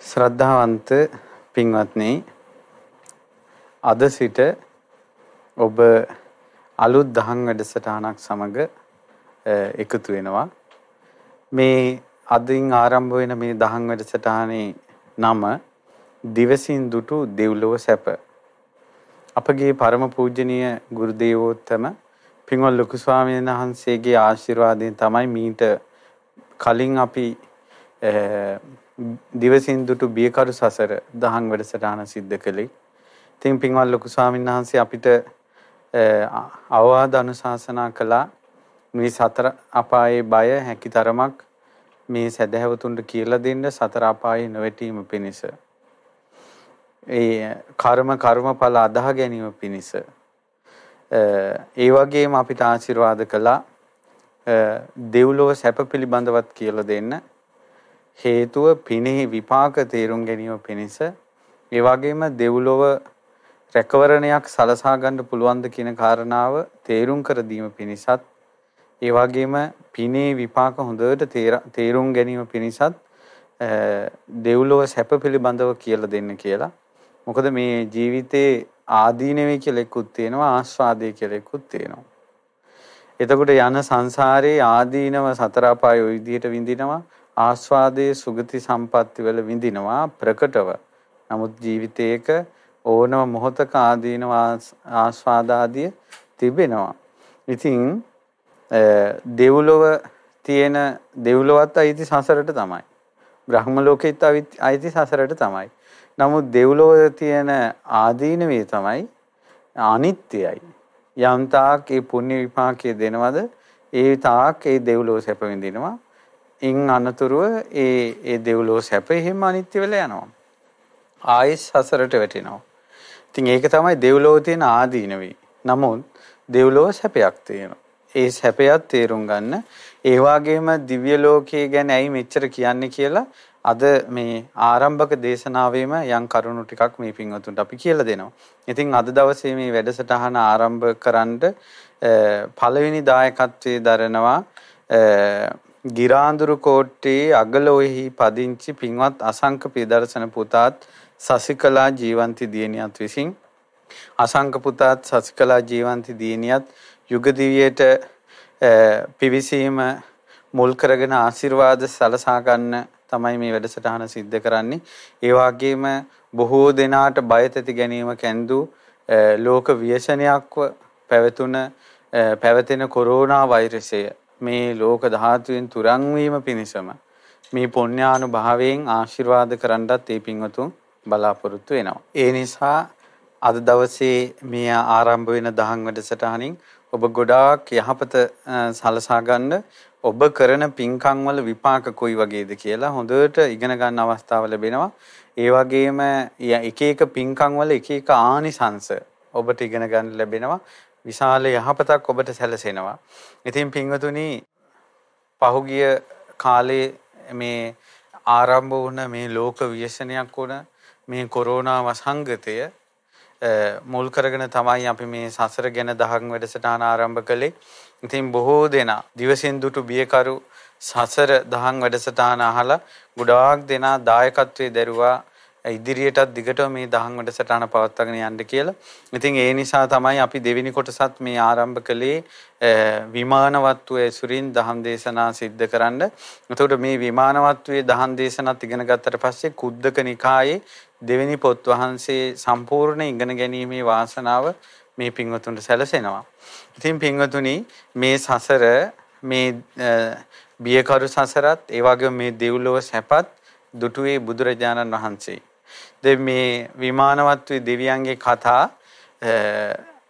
ශ්‍රද්ධාවන්ත පින්වත්නි අද සිට ඔබ අලුත් දහම් වැඩසටහනක් සමග එකතු වෙනවා. මේ අදින් ආරම්භ වෙන මේ දහම් වැඩසටහනේ නම දිවසින් දුටු දෙව්ලොව සැප. අපගේ ಪರම පූජනීය ගුරු දේවෝත්තම පින්වත් ලොකු ස්වාමීන් වහන්සේගේ ආශිර්වාදයෙන් තමයි මීට කලින් අපි දිවසින් දුටු බියකරු සසර දහම් වැඩසටහන සිද්ධ කළේ. ඉතින් පින්වත් ලොකු ස්වාමීන් වහන්සේ අපිට අවවාද අනුශාසනා කළා මේ සතර අපායේ බය හැකිතරමක් මේ සදහැවතුන්ට කියලා දෙන්න සතර අපායේ නොවැටීම පිණිස. ඒ කර්ම කර්මඵල අදාහ ගැනීම පිණිස. ඒ වගේම අපිට ආශිර්වාද කළා දෙව්ලොව සැප පිළිබඳවත් කියලා දෙන්න හේතුව පිනෙහි විපාක තේරුම් ගැනීම පිණිස ඒ වගේම දෙව්ලොව රැකවරණයක් සලසා ගන්න පුළුවන්ද කියන කාරණාව තේරුම් කර දීම පිණිසත් ඒ වගේම පිනේ විපාක හොඳට තේරුම් ගැනීම පිණිසත් දෙව්ලොව සැප පිළිබඳව කියලා දෙන්න කියලා. මොකද මේ ජීවිතේ ආදීනවේ කියලා එක්කුත් තියෙනවා ආස්වාදයේ කියලා එක්කුත් තියෙනවා. එතකොට යන සංසාරේ ආදීනව සතර අපාය ওই විදිහට විඳිනවා ආස්වාදයේ සුගති සම්පatti වල විඳිනවා ප්‍රකටව. නමුත් ජීවිතයක ඕනම මොහතක ආදීනව ආස්වාදාදිය තිබෙනවා. ඉතින් දෙව්ලොව තියෙන දෙව්ලොවත් අයිති සසරට තමයි. බ්‍රහ්ම ලෝකෙත් අයිති සසරට තමයි. නමුත් දෙව්ලොව තියෙන ආදීනවේ තමයි අනිත්‍යයි. යම් තාක් ඒ පුණ්‍ය විපාකයේ දෙනවද ඒ තාක් ඒ දෙව්ලොව සැප විඳිනවා. ඉන් අනතුරුව ඒ ඒ දෙව්ලොව සැප එහෙම අනිත්‍ය වෙලා යනවා. ආයෙත් සසරට වැටෙනවා. ඉතින් ඒක තමයි දෙව්ලොව තියෙන ආදීනවේ. නමුත් දෙව්ලොව සැපයක් තියෙනවා. ඒ සැපයත් තේරුම් ගන්න. ඒ වගේම දිව්‍ය ලෝකයේ ගැන ඇයි මෙච්චර කියන්නේ කියලා අද මේ ආරම්භක දේශනාවෙම යම් කරුණු ටිකක් මේ පින්වතුන්ට අපි කියලා දෙනවා. ඉතින් අද දවසේ මේ වැඩසටහන ආරම්භ කරන්න පළවෙනි දායකත්වයේ දරනවා ගිරාඳුරු කෝට්ටේ අගලොෙහි පදිංචි පින්වත් අසංක පියදර්ශන පුතාත් සසිකලා ජීවන්ති දියණියත් විසින් අසංක පුතාත් සසිකලා ජීවන්ති දියණියත් යුග දිවියට පිවිසීම මුල් කරගෙන ආශිර්වාද සලසා ගන්න තමයි මේ වැඩසටහන සිද්ධ කරන්නේ. ඒ වගේම බොහෝ දෙනාට බය තැති ගැනීම කැඳු ලෝක ව්‍යසනයක්ව පැවතුන පැවතෙන කොරෝනා වෛරසය මේ ලෝක ධාතුවෙන් තුරන් වීම පිණිසම මේ පුණ්‍යානුභාවයෙන් ආශිර්වාද කරන්නත් ඒ පින්වතුන් බලාපොරොත්තු වෙනවා. ඒ නිසා අද දවසේ මේ ආරම්භ වෙන දහම් වැඩසටහනින් ඔබ ගොඩාක් යහපත සලසා ගන්න ඔබ කරන පින්කම් වල විපාක කොයි වගේද කියලා හොඳට ඉගෙන ගන්න අවස්ථාව ලැබෙනවා. ඒ වගේම එක එක පින්කම් වල එක එක ආනිසංශ ඔබට ඉගෙන ගන්න ලැබෙනවා. විශාල යහපතක් ඔබට සැලසෙනවා. ඉතින් පින්වතුනි පහුගිය කාලේ මේ ආරම්භ වුණ මේ ලෝක ව්‍යසනයක් වුණ මේ කොරෝනා වසංගතය මුල් කරගෙන තමයි අපි මේ සසර ගැන දහම් වැඩසටහන ආරම්භ කළේ. ඉතින් බොහෝ දෙනා දිවසින් දුටු බියකරු සසර දහම් වැඩසටහන අහලා ගොඩාක් දෙනා දායකත්වයේ දරුවා ඉදිරියටත් දිගටම මේ දහම් වැඩසටහන පවත්වාගෙන යන්න කියලා. ඉතින් ඒ නිසා තමයි අපි දෙවෙනි කොටසත් මේ ආරම්භ කළේ විමානවත්වයේ සුරින් දහම් දේශනා සිද්ධ කරන්න. එතකොට මේ විමානවත්වයේ දහම් දේශනත් ඉගෙන ගත්තට පස්සේ කුද්දක නිකායේ දෙවෙනි පොත් වහන්සේ සම්පූර්ණ ඉගෙන ගැනීමේ වාසනාව මේ පින්වතුන්ට සැලසෙනවා. ඉතින් පින්වතුනි මේ සසර මේ බියකරු සසරත් ඒ වගේම මේ දෙව්ලොව සැපත් දුටුවේ බුදුරජාණන් වහන්සේ. දැන් මේ විමානවත්වයේ දෙවියන්ගේ කතා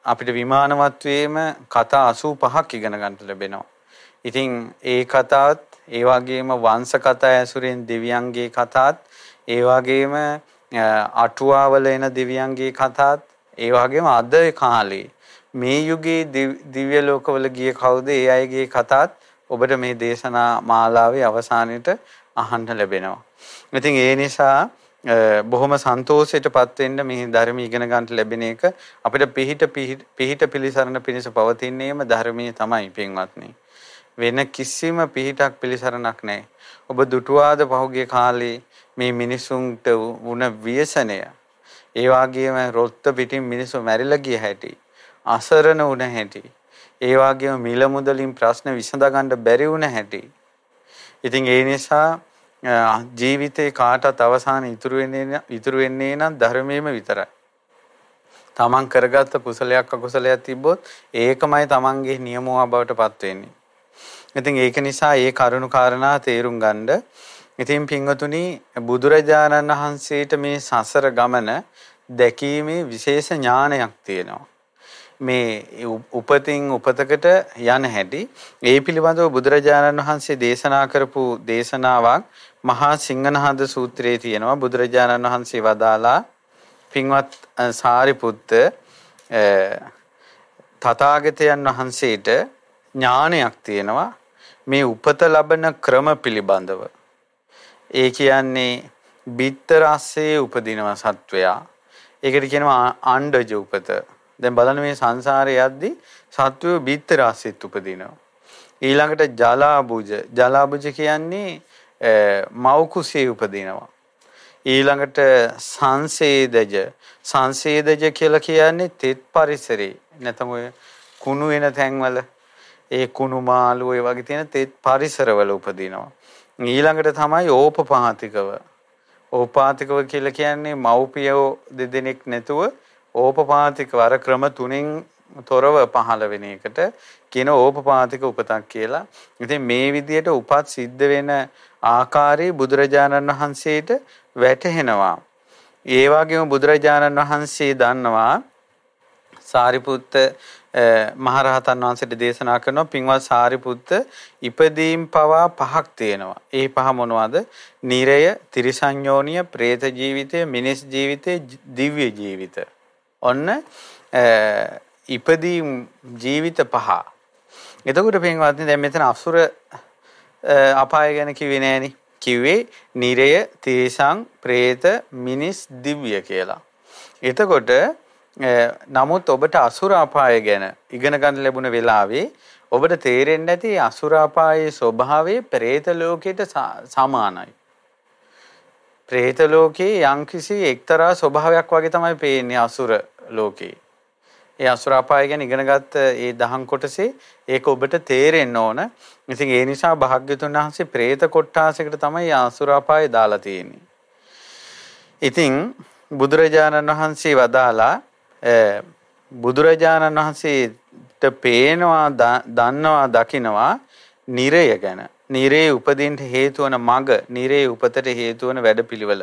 අපිට විමානවත්වයේම කතා 85ක් ඉගෙන ගන්න ලැබෙනවා. ඉතින් ඒ කතාවත් ඒ වගේම වංශ කතා ඇසුරෙන් දෙවියන්ගේ කතාත්, ඒ වගේම අටුවාවල එන දෙවියන්ගේ කතාත්, ඒ වගේම අද කාලේ මේ යුගයේ දිව්‍ය ලෝකවල ගිය කවුද ඒ අයගේ කතාත් ඔබට මේ දේශනා මාලාවේ අවසානයේට අහන්න ලැබෙනවා. ඉතින් ඒ නිසා බොහොම සන්තෝෂයටපත් වෙන්න මේ ධර්ම ඉගෙන ගන්න ලැබෙන එක අපිට පිහිට පිහිට පිළිසරණ පිණිස පවතින්නේම ධර්මයේ තමයි පින්වත්නි. වෙන කිසිම පිහිටක් පිළිසරණක් නැහැ. ඔබ දුටුවාද පහුගිය කාලේ මේ මිනිසුන්ට වුණ ව්‍යසනය. ඒ වගේම රොත්ත පිටින් මිනිස්සු මැරිලා ගිය හැටි. අසරණ වුණ හැටි. ඒ වගේම මිල මුදලින් ප්‍රශ්න විසඳ ගන්න බැරි වුණ හැටි. ඉතින් ඒ නිසා ජීවිතේ කාටත් අවසාන ඉතුරු වෙන්නේ ඉතුරු වෙන්නේ නම් ධර්මයේම විතරයි. තමන් කරගත්ත කුසලයක් අකුසලයක් තිබ්බොත් ඒකමයි තමන්ගේ නියමුවා බවට පත් වෙන්නේ. ඉතින් ඒක නිසා ඒ කරුණු කාරණා තේරුම් ගන්න. ඉතින් පින්වතුනි බුදුරජාණන් වහන්සේට මේ සසර ගමන දැකීමේ විශේෂ ඥානයක් තියෙනවා. මේ උපතින් උපතකට යන හැටි ඒ පිළිබඳව බුදුරජාණන් වහන්සේ දේශනා කරපු දේශනාවක් මහා සිංහනහද සූත්‍රයේ තියෙනවා. බුදුරජාණන් වහන්සේ වදාලා පින්වත් සාරිපුත්ත තථාගතයන් වහන්සේට ඥානයක් තියෙනවා. මේ උපත ලබන ක්‍රම පිළිබඳව. ඒ කියන්නේ බිත්තර ASCII උපදිනවා සත්වයා. ඒකට කියනවා ආණ්ඩජ උපත. දැන් බලන්න මේ සංසාරේ යද්දි සත්වය බිත්තර ASCIIත් උපදිනවා. ඊළඟට ජලාබුජ ජලාබුජ කියන්නේ මව් කුසේ උපදිනවා. ඊළඟට සංසේදජ සංසේදජ කියලා කියන්නේ තෙත් පරිසරේ නැත්නම් ඔය කුණු වෙන තැන්වල ඒ කුණු මාළු ඒ වගේ තියෙන තෙත් පරිසරවල උපදිනවා. ඊළඟට තමයි ඕපපාතිකව. ඕපාතිකව කියලා කියන්නේ මව්පියෝ දෙදෙනෙක් නැතුව ඕපපාතිකව අර ක්‍රම තුනෙන් තොරව පහළ වෙන එකට කියන ඕපපාතික උපතක් කියලා. ඉතින් මේ විදිහට උපත් සිද්ධ වෙන ආකාරයේ බුදුරජාණන් වහන්සේට වැටහෙනවා. ඒ වගේම බුදුරජාණන් වහන්සේ දන්නවා සාරිපුත්ත මහරහතන් වහන්සේට දේශනා කරනවා පින්වත් සාරිපුත්ත ඉපදීම් පවා පහක් තියෙනවා. ඒ පහ මොනවද? නිරය, තිරිසංයෝනිය, പ്രേත ජීවිතය, මිනිස් ජීවිතය, දිව්‍ය ජීවිත. ඔන්න ඉපදීම් ජීවිත පහ. එතකොට පින්වත්නි දැන් මෙතන අසුර අපාය ගැන කිව්වේ නෑනේ. කිව්වේ නිරය, තිරිසං, പ്രേත, මිනිස්, දිව්‍ය කියලා. එතකොට නමුත් ඔබට අසුරාපාය ගැන ඉගෙන ගන්න ලැබුණ වෙලාවේ ඔබට තේරෙන්නේ නැති අසුරාපායේ ස්වභාවය പ്രേත ලෝකයට සමානයි. പ്രേත ලෝකේ යම්කිසි එක්තරා ස්වභාවයක් වගේ තමයි පේන්නේ අසුර ලෝකේ. ඒ අසුරාපාය ගැන ඉගෙනගත්ත ඒ දහම් කොටසේ ඒක ඔබට තේරෙන්න ඕන. ඉතින් ඒ නිසා භාග්‍යතුන් වහන්සේ പ്രേත කොට්ටාසයකට තමයි අසුරාපාය දාලා තියෙන්නේ. ඉතින් බුදුරජාණන් වහන්සේ වදාලා බුදුරජාණන් වහන්සේට පේනවා දන්නවා දකිනවා නිරය ගැන. නිරේ උපදින්න හේතු වන මග, නිරේ උපතට හේතු වන වැඩපිළිවෙල.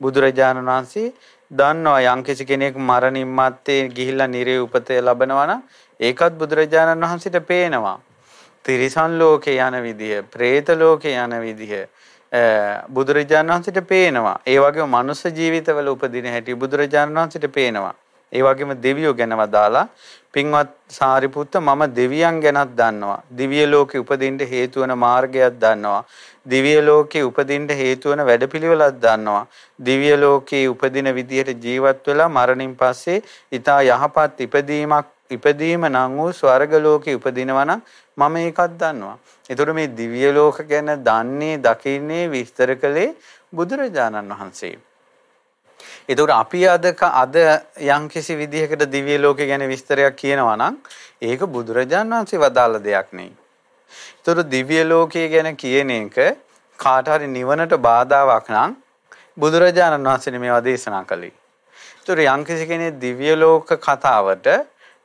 බුදුරජාණන් වහන්සේ දන්නවා යම්කිසි කෙනෙක් මරණින් මත්තේ ගිහිල්ලා නිරේ උපතේ ලබනවා නම් ඒකත් බුදුරජාණන් වහන්සේට පේනවා. තිරිසන් ලෝකේ යන විදිහ, പ്രേත ලෝකේ යන විදිහ බුදුරජාණන් වහන්සේට පේනවා. ඒ වගේම මනුෂ්‍ය ජීවිතවල උපදින හැටි බුදුරජාණන් වහන්සේට පේනවා. ඒ වගේම දෙවියෝ ගැන වදාලා පින්වත් සාරිපුත්ත මම දෙවියන් ගැනත් දන්නවා. දිව්‍ය ලෝකේ උපදින්න හේතු වන මාර්ගයක් දන්නවා. දිව්‍ය ලෝකේ උපදින්න හේතු වන වැඩපිළිවෙලක් දන්නවා. දිව්‍ය ලෝකේ උපදින විදිහට ජීවත් වෙලා මරණින් පස්සේ ඊතා යහපත් ඉපදීමක් ඉපදීම නම් වූ ස්වර්ග ලෝකේ උපදිනවා නම් මම ඒකත් දන්නවා. ඒතර මේ දිව්‍ය ලෝක ගැන දන්නේ දකින්නේ විස්තර කළේ බුදුරජාණන් වහන්සේ. ඒතකොට අපි අද අද යම්කිසි විදිහකට දිව්‍ය ලෝකේ ගැන විස්තරයක් කියනවා නම් ඒක බුදුරජාන් වහන්සේ වදාළ දෙයක් නෙයි. ඒතකොට දිව්‍ය ලෝකයේ ගැන කියන එක කාට හරි නිවනට බාධාවක් නම් බුදුරජාණන් වහන්සේ මේවා දේශනා කළේ. ඒතකොට යම්කිසි කෙනෙක් දිව්‍ය ලෝක කතාවට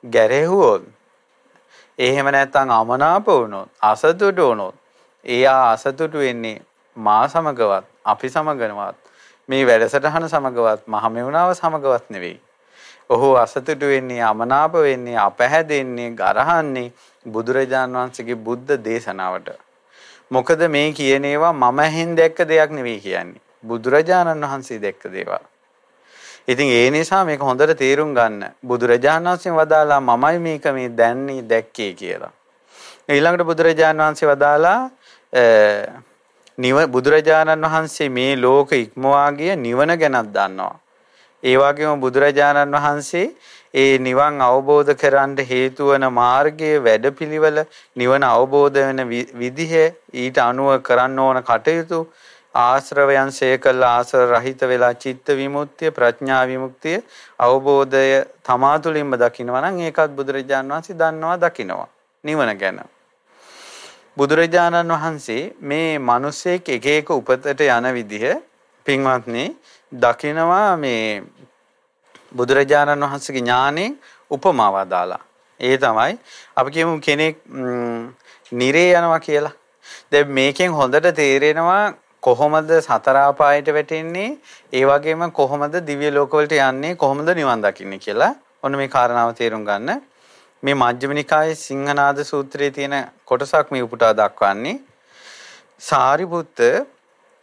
ගැරෙහුවොත් එහෙම නැත්නම් අමනාප වුණොත් අසතුටු වුණොත් එයා අසතුටු වෙන්නේ මා සමගවත් අපි සමගනවත් මේ වැඩසටහන සමගවත් මහමෙවුනාව සමගවත් නෙවෙයි. ඔහු අසතුටු වෙන්නේ අමනාප වෙන්නේ අපහැදෙන්නේ ගරහන්නේ බුදුරජාන් වහන්සේගේ බුද්ධ දේශනාවට. මොකද මේ කියන ඒවා මම හින් දැක්ක දෙයක් නෙවෙයි කියන්නේ. බුදුරජාණන් වහන්සේ දැක්ක දේවල්. ඉතින් ඒ නිසා මේක හොඳට තේරුම් ගන්න. බුදුරජාණන් වහන්සේ වදාලා මමයි මේක මේ දැන්නේ දැක්කේ කියලා. ඊළඟට බුදුරජාණන් වහන්සේ වදාලා නිව බුදුරජාණන් වහන්සේ මේ ලෝක ඉක්මවා ගිය නිවන ගැනත් දන්නවා. ඒ වගේම බුදුරජාණන් වහන්සේ ඒ නිවන් අවබෝධ කරන්න හේතු වන මාර්ගයේ වැඩපිළිවෙල නිවන අවබෝධ වෙන විදිහ ඊට අනුව කරන්න ඕන කටයුතු ආශ්‍රවයන් ශේ කළ ආශ්‍රව රහිත වෙලා චිත්ත විමුක්තිය ප්‍රඥා විමුක්තිය අවබෝධය තමා තුළින්ම දකිනවා නම් ඒකත් බුදුරජාණන් වහන්සේ දන්නවා දකිනවා නිවන ගැන බුදුරජාණන් වහන්සේ මේ මිනිස්සෙක් එක එක උපතට යන විදිහ පින්වත්නි දකිනවා මේ බුදුරජාණන් වහන්සේගේ ඥානේ උපමාව දාලා ඒ තමයි අපි කියමු කෙනෙක් නිරේ යනවා කියලා. දැන් මේකෙන් හොඳට තේරෙනවා කොහොමද සතර ආපායට වැටෙන්නේ? ඒ වගේම කොහොමද දිව්‍ය ලෝකවලට යන්නේ? කොහොමද නිවන් දකින්නේ කියලා. ඔන්න මේ කාරණාව තේරුම් ගන්න. මේ මජ්ක්‍ධිම නිකායේ සිංහනාද සූත්‍රයේ තියෙන කොටසක් මේ උපුටා දක්වන්නේ. සාරිපුත්ත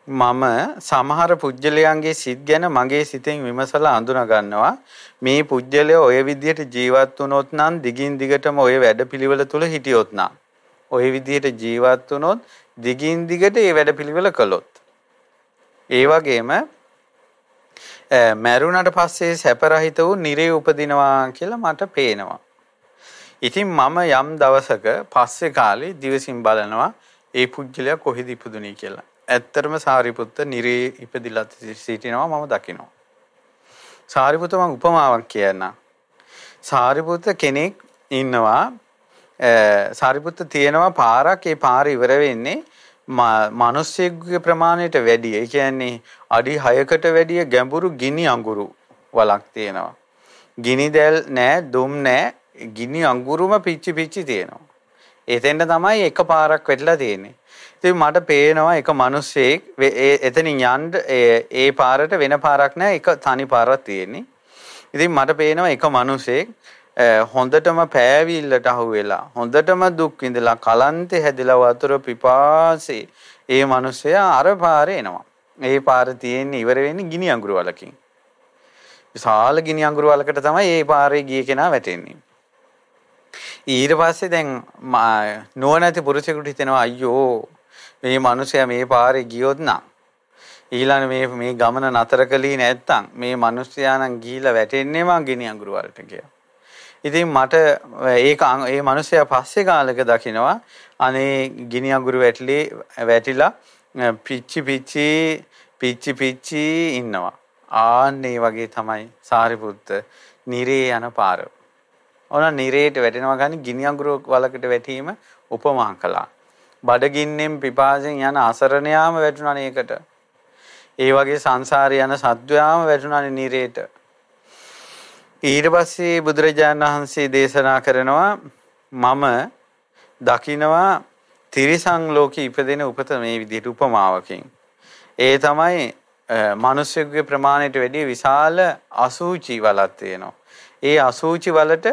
මම සමහර පුජ්‍යලයන්ගේ සිත් ගැන මගේ සිතෙන් විමසලා අඳුනා ගන්නවා මේ පුජ්‍යලය ඔය විදිහට ජීවත් වුණොත් නම් දිගින් දිගටම ඔය වැඩපිළිවෙල තුල හිටියොත් නම්. ඔය විදිහට ජීවත් වුණොත් දිගින් දිගට ඒ වැඩපිළිවෙල කළොත්. ඒ වගේම මැරුණට පස්සේ සැපරහිත වූ නිරේ උපදිනවා කියලා මට පේනවා. ඉතින් මම යම් දවසක පස්සේ කාලේ දිවසින් බලනවා ඒ පුජ්‍යලයා කොහෙද ඉපදුනේ කියලා. ඇත්තරම සාරිපුත්ත නිරේ ඉපදිලා සිටිනවා මම දකිනවා. සාරිපුත්ත මම උපමාවක් කියන්නම්. සාරිපුත්ත කෙනෙක් ඉන්නවා සාරිපුත්ත තියෙනවා පාරක් ඒ පාර ඉවර වෙන්නේ මිනිස්සෙකුගේ ප්‍රමාණයට වැඩි. ඒ කියන්නේ අඩි 6කට වැඩිය ගැඹුරු ගිනි අඟුරු වලක් තියෙනවා. ගිනි දැල් නෑ, දුම් නෑ, ගිනි අඟුරුම පිච්චි පිච්චි තියෙනවා. එතෙන්ට තමයි එක පාරක් වැටලා තියෙන්නේ. ඉතින් මට පේනවා එක මිනිස්සෙක් එතනින් යන්න ඒ පාරට වෙන පාරක් නෑ, එක තනි පාරක් තියෙන්නේ. ඉතින් මට පේනවා එක මිනිස්සෙක් හොඳටම පෑවිල්ලට අහු වෙලා හොඳටම දුක් විඳලා කලන්තේ හැදිලා වතුර පිපාසෙ ඒ මිනිස්සයා අර පාරේ එනවා. ඒ පාර තියෙන්නේ ඉවර වෙන්නේ ගිනි අඟුරු වලකින්. විශාල ගිනි අඟුරු වලකට තමයි ඒ පාරේ ගිය කෙනා වැටෙන්නේ. ඊට පස්සේ දැන් නුවණැති පුරුෂයෙකුට හිතෙනවා අයියෝ මේ මිනිසයා මේ පාරේ ගියොත් නම් ඊළඟ මේ මේ ගමන නතර කළේ නැත්තම් මේ මිනිසයා නම් ගිහිලා වැටෙන්නේම ගිනි අඟුරු වලට කියලා. ඉතින් මට ඒක ඒ මිනිස්සයා පස්සේ කාලෙක දකිනවා අනේ ගිනි අඟුරු වැටලි වැටිලා පිච්චි පිච්චි පිච්චි පිච්චි ඉන්නවා. ආන්න ඒ වගේ තමයි සාරිපුත්ත නිරේ යන පාර. ඕන නිරේට වැටෙනවා ගනි ගිනි අඟුරු වලකට වැටීම උපමා කළා. බඩගින්නෙන් පිපාසෙන් යන අසරණයාම වැටුණානේ ඒකට. ඒ වගේ සංසාරේ යන සත්වයාම වැටුණානේ නිරේට. ඊට පස්සේ බුදුරජාණන් වහන්සේ දේශනා කරනවා මම දකිනවා තිරිසං ලෝකේ ඉපදෙන උපත මේ විදිහට උපමාවකින්. ඒ තමයි මිනිස්සුගේ ප්‍රමාණයට වැඩිය විශාල අසූචි වලක් තියෙනවා. ඒ අසූචි වලට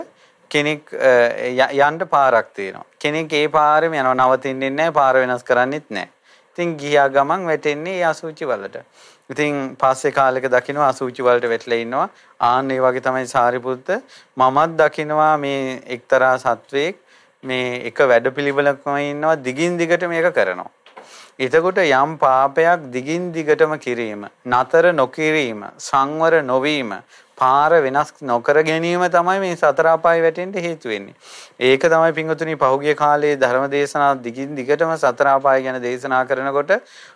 කෙනෙක් යන්න පාරක් තියෙනවා. කෙනෙක් ඒ පාරෙම යනවා නවතින්නේ නැහැ පාර වෙනස් කරන්නෙත් නැහැ. ඉතින් ගියා ගමන් වැටෙන්නේ ඒ අසූචි වලට. ඉතින් පස්සේ කාලෙක දකිනවා අසූචි වලට වැටලා ඉන්නවා. ආන්න ඒ වගේ තමයි සාරිපුත්ත මමත් දකිනවා මේ එක්තරා සත්වයක් මේ එක වැඩපිළිවෙලකම ඉන්නවා දිගින් දිගට මේක කරනවා. එතකොට යම් පාපයක් දිගින් දිගටම කිරීම, නතර නොකිරීම, සංවර නොවීම, පාර වෙනස් නොකර ගැනීම තමයි මේ සතර අපාය වැටෙන්න හේතු වෙන්නේ. ඒක තමයි පින්වතුනි පහුගිය කාලේ ධර්ම දේශනා දිගින් දිගටම සතර අපාය ගැන දේශනා කරනකොට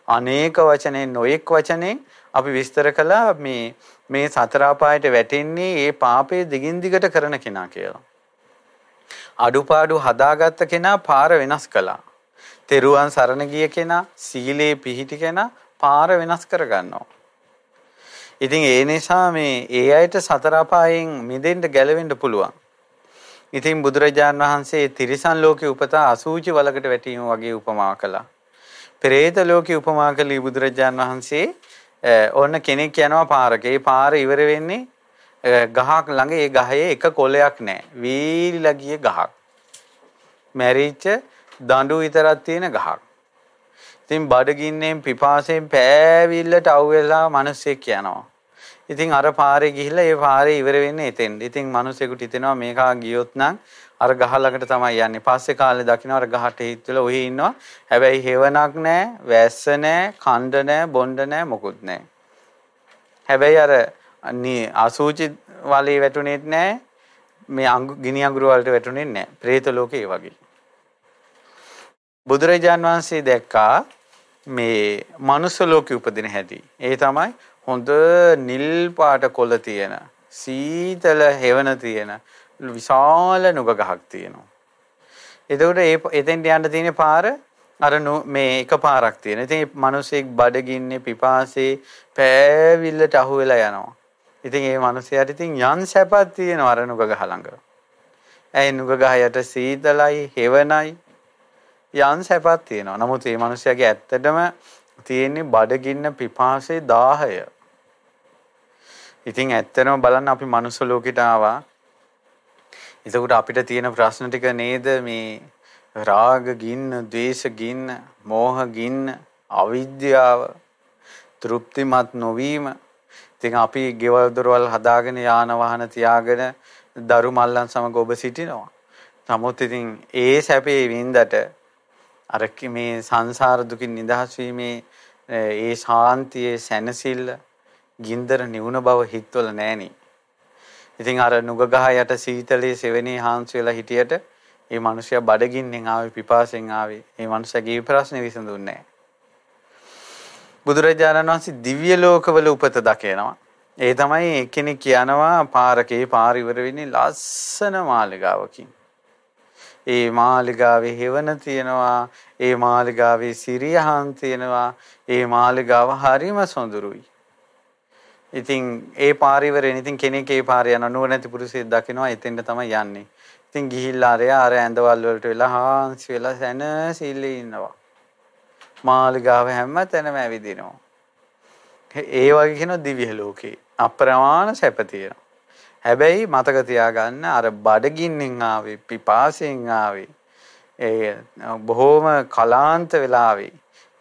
අනේක වචනෙන් නොඑක් වචනෙන් අපි විස්තර කළා මේ මේ සතර අපායට වැටෙන්නේ ඒ පාපේ දිගින් දිගට කරන කෙනා කියලා. අඩුපාඩු හදාගත්ත කෙනා පාර වෙනස් කළා. තෙරුවන් සරණ ගිය කෙනා, සීලේ පිහිටි කෙනා පාර වෙනස් කරගන්නවා. ඉතින් ඒ නිසා මේ ඒ අයට සතර අපායෙන් මිදෙන්න ගැලවෙන්න පුළුවන්. ඉතින් බුදුරජාන් වහන්සේ තිරිසන් ලෝකේ උපතා අසූචි වලකට වැටීම වගේ උපමා කළා. පෙරේත ලෝකේ උපමා කළේ බුදුරජාන් වහන්සේ ඕන්න කෙනෙක් යනවා පාරක. ඒ පාර ඉවර වෙන්නේ ගහක් ළඟ ඒ ගහේ එක කොළයක් නැහැ. වීලිලා ගිය ගහක්. මැරිච්ච දඬු විතරක් තියෙන ගහක්. ඉතින් බඩගින්නෙන් පිපාසයෙන් පෑවිල්ලට අවුවෙලා මිනිස්සෙක් යනවා. ඉතින් අර පාරේ ගිහිල්ලා ඒ පාරේ ඉවර වෙන්නේ එතෙන්ද. ඉතින් මිනිස්සෙකුට හිතෙනවා මේකා ගියොත් නම් අර ගහ ළඟට තමයි යන්නේ. පස්සේ කාලේ දකින්න අර ගහට හිට වෙලා ඔහි ඉන්නවා. හැබැයි හේවණක් නැහැ, වැස්ස නැහැ, කණ්ඩ නැහැ, බොණ්ඩ නැහැ, මොකුත් නැහැ. හැබැයි අර අසූචි වලේ වැටුනේත් නැහැ. මේ ගිනි අඟුරු වලට වැටුනේ නැහැ. പ്രേත ලෝකේ ඒ වගේ. බුදුරජාන් වහන්සේ දැක්කා මේ මනුස්ස ලෝකෙ උපදින හැටි. ඒ තමයි හොඳ නිල් පාට කොළ තියෙන, සීතල හෙවණ තියෙන විශාල නුග ගහක් තියෙනවා. එතකොට ඒ එතෙන්ට යන්න තියෙන පාර අර මේ එක පාරක් තියෙන. ඉතින් මේ මිනිස්සෙක් බඩගින්නේ පිපාසයේ පෑවිල්ලට අහු වෙලා යනවා. ඉතින් ඒ මිනිසයාට ඉතින් යන් සැපක් තියෙනවා අර නුග ගහ ළඟ. ඇයි නුග ගහ යට සීතලයි, හෙවණයි යන් සැපක් තියෙනවා. නමුත් මේ මිනිසයාගේ ඇත්තටම තියෙන්නේ බඩගින්න පිපාසයේ 1000. ඉතින් ඇත්තටම බලන්න අපි මනුස්ස ලෝකෙට ආවා එතකොට අපිට තියෙන ප්‍රශ්න ටික නේද මේ රාග ගින්න, ද්වේෂ ගින්න, මෝහ ගින්න, අවිද්‍යාව, තෘප්තිමත් නොවීම. ඉතින් අපි ගෙවල් දොරවල් හදාගෙන යාන වාහන තියාගෙන දරු මල්ලන් සමග ඔබ සිටිනවා. නමුත් ඉතින් ඒ සැපේ වින්දට අර මේ සංසාර දුකින් නිදහස් වීමේ ඒ ශාන්තියේ සැනසෙල්ල ගින්දර නිවුන බව හිතවල නැහෙනේ. ඉතින් අර නුග ගහ යට සීතලේ සෙවෙනේ හාන්සි වෙලා හිටියට ඒ මිනිසයා බඩගින්නෙන් ආවේ පිපාසෙන් ආවේ. ඒ මිනිසයාගේ ප්‍රශ්නේ විසඳුන්නේ නැහැ. බුදුරජාණන් වහන්සේ දිව්‍ය ලෝකවල උපත දකිනවා. ඒ තමයි කෙනෙක් කියනවා පාරකේ පාර ඉවර වෙන්නේ ලස්සන මාලිගාවකින්. ඒ මාලිගාවේ හෙවණ තියෙනවා. ඒ මාලිගාවේ සිරියහන් තියෙනවා. ඒ මාලිගාව හරිම සොඳුරුයි. ඉතින් ඒ පාරිවරෙන් ඉතින් කෙනෙක් ඒ පාරේ යන නුවණැති පුරුෂයෙක් දකිනවා එතෙන්ට තමයි යන්නේ. ඉතින් ගිහිල්ලා අරයා අර ඇඳවල් වලට වෙලා හාන්සි වෙලා සැනසෙල්ලේ ඉන්නවා. මාලිගාව හැම තැනම ඇවිදිනවා. ඒ වගේ කියන දිව්‍ය ලෝකේ අප්‍රමාණ සැප තියෙනවා. හැබැයි මතක තියාගන්න අර බඩගින්නෙන් ආවේ පිපාසයෙන් ආවේ ඒ බොහොම කලාන්ත වෙලා ආවේ.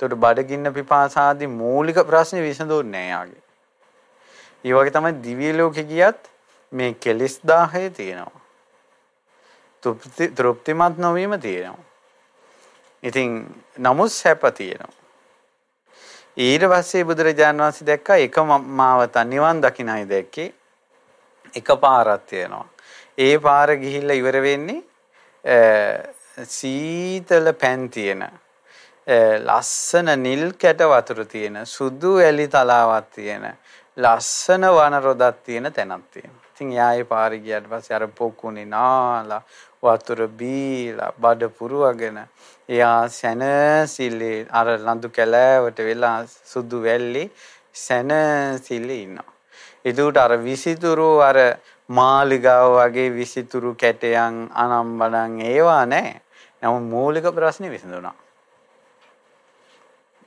ඒකට බඩගින්න පිපාසාදී මූලික ප්‍රශ්නේ විසඳුන්නේ නැහැ යාගේ. ඒ වගේ තමයි දිව්‍ය ලෝකෙ ගියත් මේ කෙලිස් 1000 තියෙනවා. තෘප්ති තෘප්තිමත් නොවීම තියෙනවා. ඉතින් නමුත් සැප තියෙනවා. ඊට පස්සේ බුදුරජාණන් වහන්සේ දැක්කා එක මාවත නිවන් දකින්නයි දැක්කේ එක පාරක් තියෙනවා. ඒ පාර ගිහිල්ලා ඉවර වෙන්නේ සීතල පැන් තියෙන ලස්සන නිල් කැට වතුර තියෙන සුදු ඇලි තලාවක් තියෙන ලස්සන වන රොදක් තියෙන තැනක් තියෙනවා. ඉතින් යායේ පාරේ ගියාට පස්සේ අර පොකුණේ නාලා වතුර බීලා බඩ පුරවගෙන එයා සැනසිලි අර ලඳු කැලෑවට වෙලා සුදු වැල්ලේ සැනසිලි ඉන්නවා. ඒකට අර විසිතුරු අර මාලිගාව වගේ විසිතුරු කැටයන් අනම්බණන් ඒවා නැහැ. නමුත් මූලික ප්‍රශ්නේ විසඳුණා.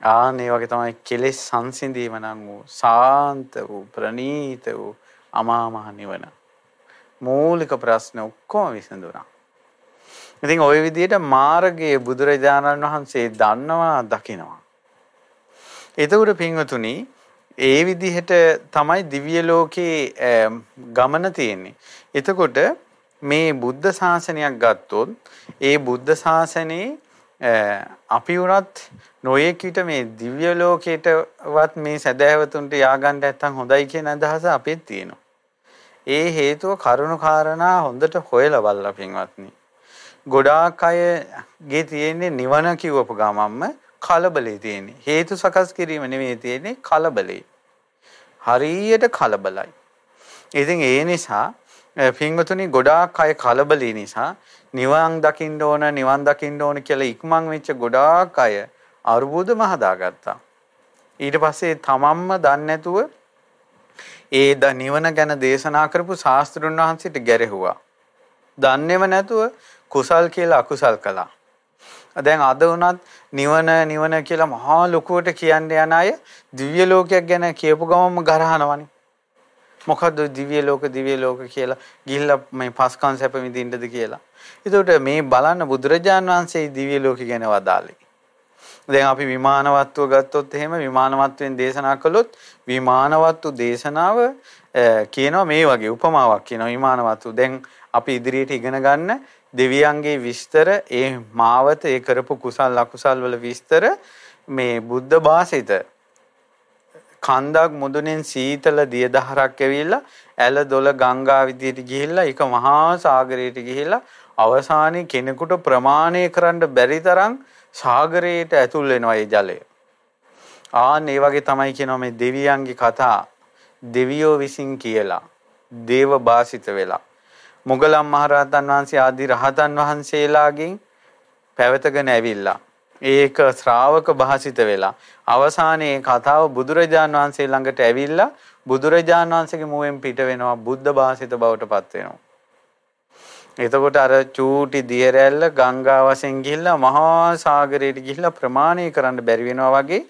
ආන් ඒ වගේ තමයි කෙලෙස් සංසිඳීම නම් වූ සාන්ත වූ ප්‍රණීත වූ අමා මහ නිවන. මූලික ප්‍රශ්න ඔක්කොම විසඳුණා. ඉතින් ওই විදිහට මාර්ගයේ බුදුරජාණන් වහන්සේ දන්නවා දකිනවා. එතකොට පින්වතුනි ඒ විදිහට තමයි දිව්‍ය ලෝකේ ගමන තියෙන්නේ. එතකොට මේ බුද්ධ ශාසනයක් ගත්තොත් ඒ බුද්ධ ශාසනයේ අපි වුණත් නොයෙකිට මේ දිව්‍ය ලෝකයටවත් මේ සැදැහැවතුන්ට ය아가න්න නැත්තම් හොඳයි කියන අදහස අපෙත් තියෙනවා. ඒ හේතුව කරුණු කාරණා හොඳට හොයලා බලලා පින්වත්නි. ගොඩාක් අයගේ තියෙන්නේ නිවන කිව්වපු ගමන්ම කලබලේ තියෙන්නේ. හේතු සකස් කිරීම නෙමෙයි තියෙන්නේ කලබලේ. හරියට කලබලයි. ඉතින් ඒ නිසා පින්වතුනි ගොඩාක් අය කලබලී නිසා නිවන් දකින්න ඕන නිවන් දකින්න ඕන කියලා ඉක්මන් වෙච්ච ගොඩාක් අය අරුබුදම හදාගත්තා. ඊට පස්සේ තමන්ම දන්නේ නැතුව ඒ ද නිවන ගැන දේශනා කරපු ශාස්ත්‍රුන් වහන්සේට ගැරෙහුවා. දන්නේම නැතුව කුසල් කියලා අකුසල් කළා. දැන් අද වුණත් නිවන නිවන කියලා මහා ලොකුවට කියන්න යන අය දිව්‍ය ලෝකයක් ගැන කියපු ගමන්ම ගරහනවනේ. මොකද්ද දිව්‍ය ලෝක දිව්‍ය ලෝක කියලා ගිහිල්ලා මේ පස්කම් සැප විඳින්නද කියලා. ඒකට මේ බලන්න බුදුරජාන් වහන්සේ දිව්‍ය ලෝක ගැන වදාළේ. දැන් අපි විමානවත්ව ගත්තොත් එහෙම විමානවත්වෙන් දේශනා කළොත් විමානවත්තු දේශනාව කියනවා මේ වගේ උපමාවක් කියනවා විමානවත්තු. දැන් අපි ඉදිරියට ඉගෙන ගන්න දෙවියන්ගේ විස්තර ඒ මාවත ඒ කරපු කුසල් අකුසල් වල විස්තර මේ බුද්ධ භාෂිත කන්දක් මුදුනෙන් සීතල දිය දහරක් ඇවිල්ලා ඇල දොල ගංගා විදියට ගිහිල්ලා ඒක මහා සාගරයට ගිහිල්ලා අවසානයේ කෙනෙකුට ප්‍රමාණය කරන්න බැරි තරම් සාගරයට ඇතුල් වෙනවා ඒ ජලය. ආන් ඒ වගේ තමයි කියනවා මේ දෙවියන්ගේ කතා. දෙවියෝ විසින් කියලා දේව භාෂිත වෙලා. මුගලන් මහරහතන් වහන්සේ ආදී රහතන් වහන්සේලාගෙන් පැවතගෙන ඇවිල්ලා ඒක ශ්‍රාවක භාසිත වෙලා අවසානයේ කතාව බුදුරජාන් වහන්සේ ළඟට ඇවිල්ලා බුදුරජාන් වහන්සේගේ මුවෙන් පිට වෙනවා බුද්ධ භාසිත බවට පත් වෙනවා. එතකොට අර චූටි දිය රැල්ල ගංගා වශයෙන් ගිහිල්ලා මහා සාගරයට ගිහිල්ලා ප්‍රමාණය කරන්න බැරි වෙනවා වගේ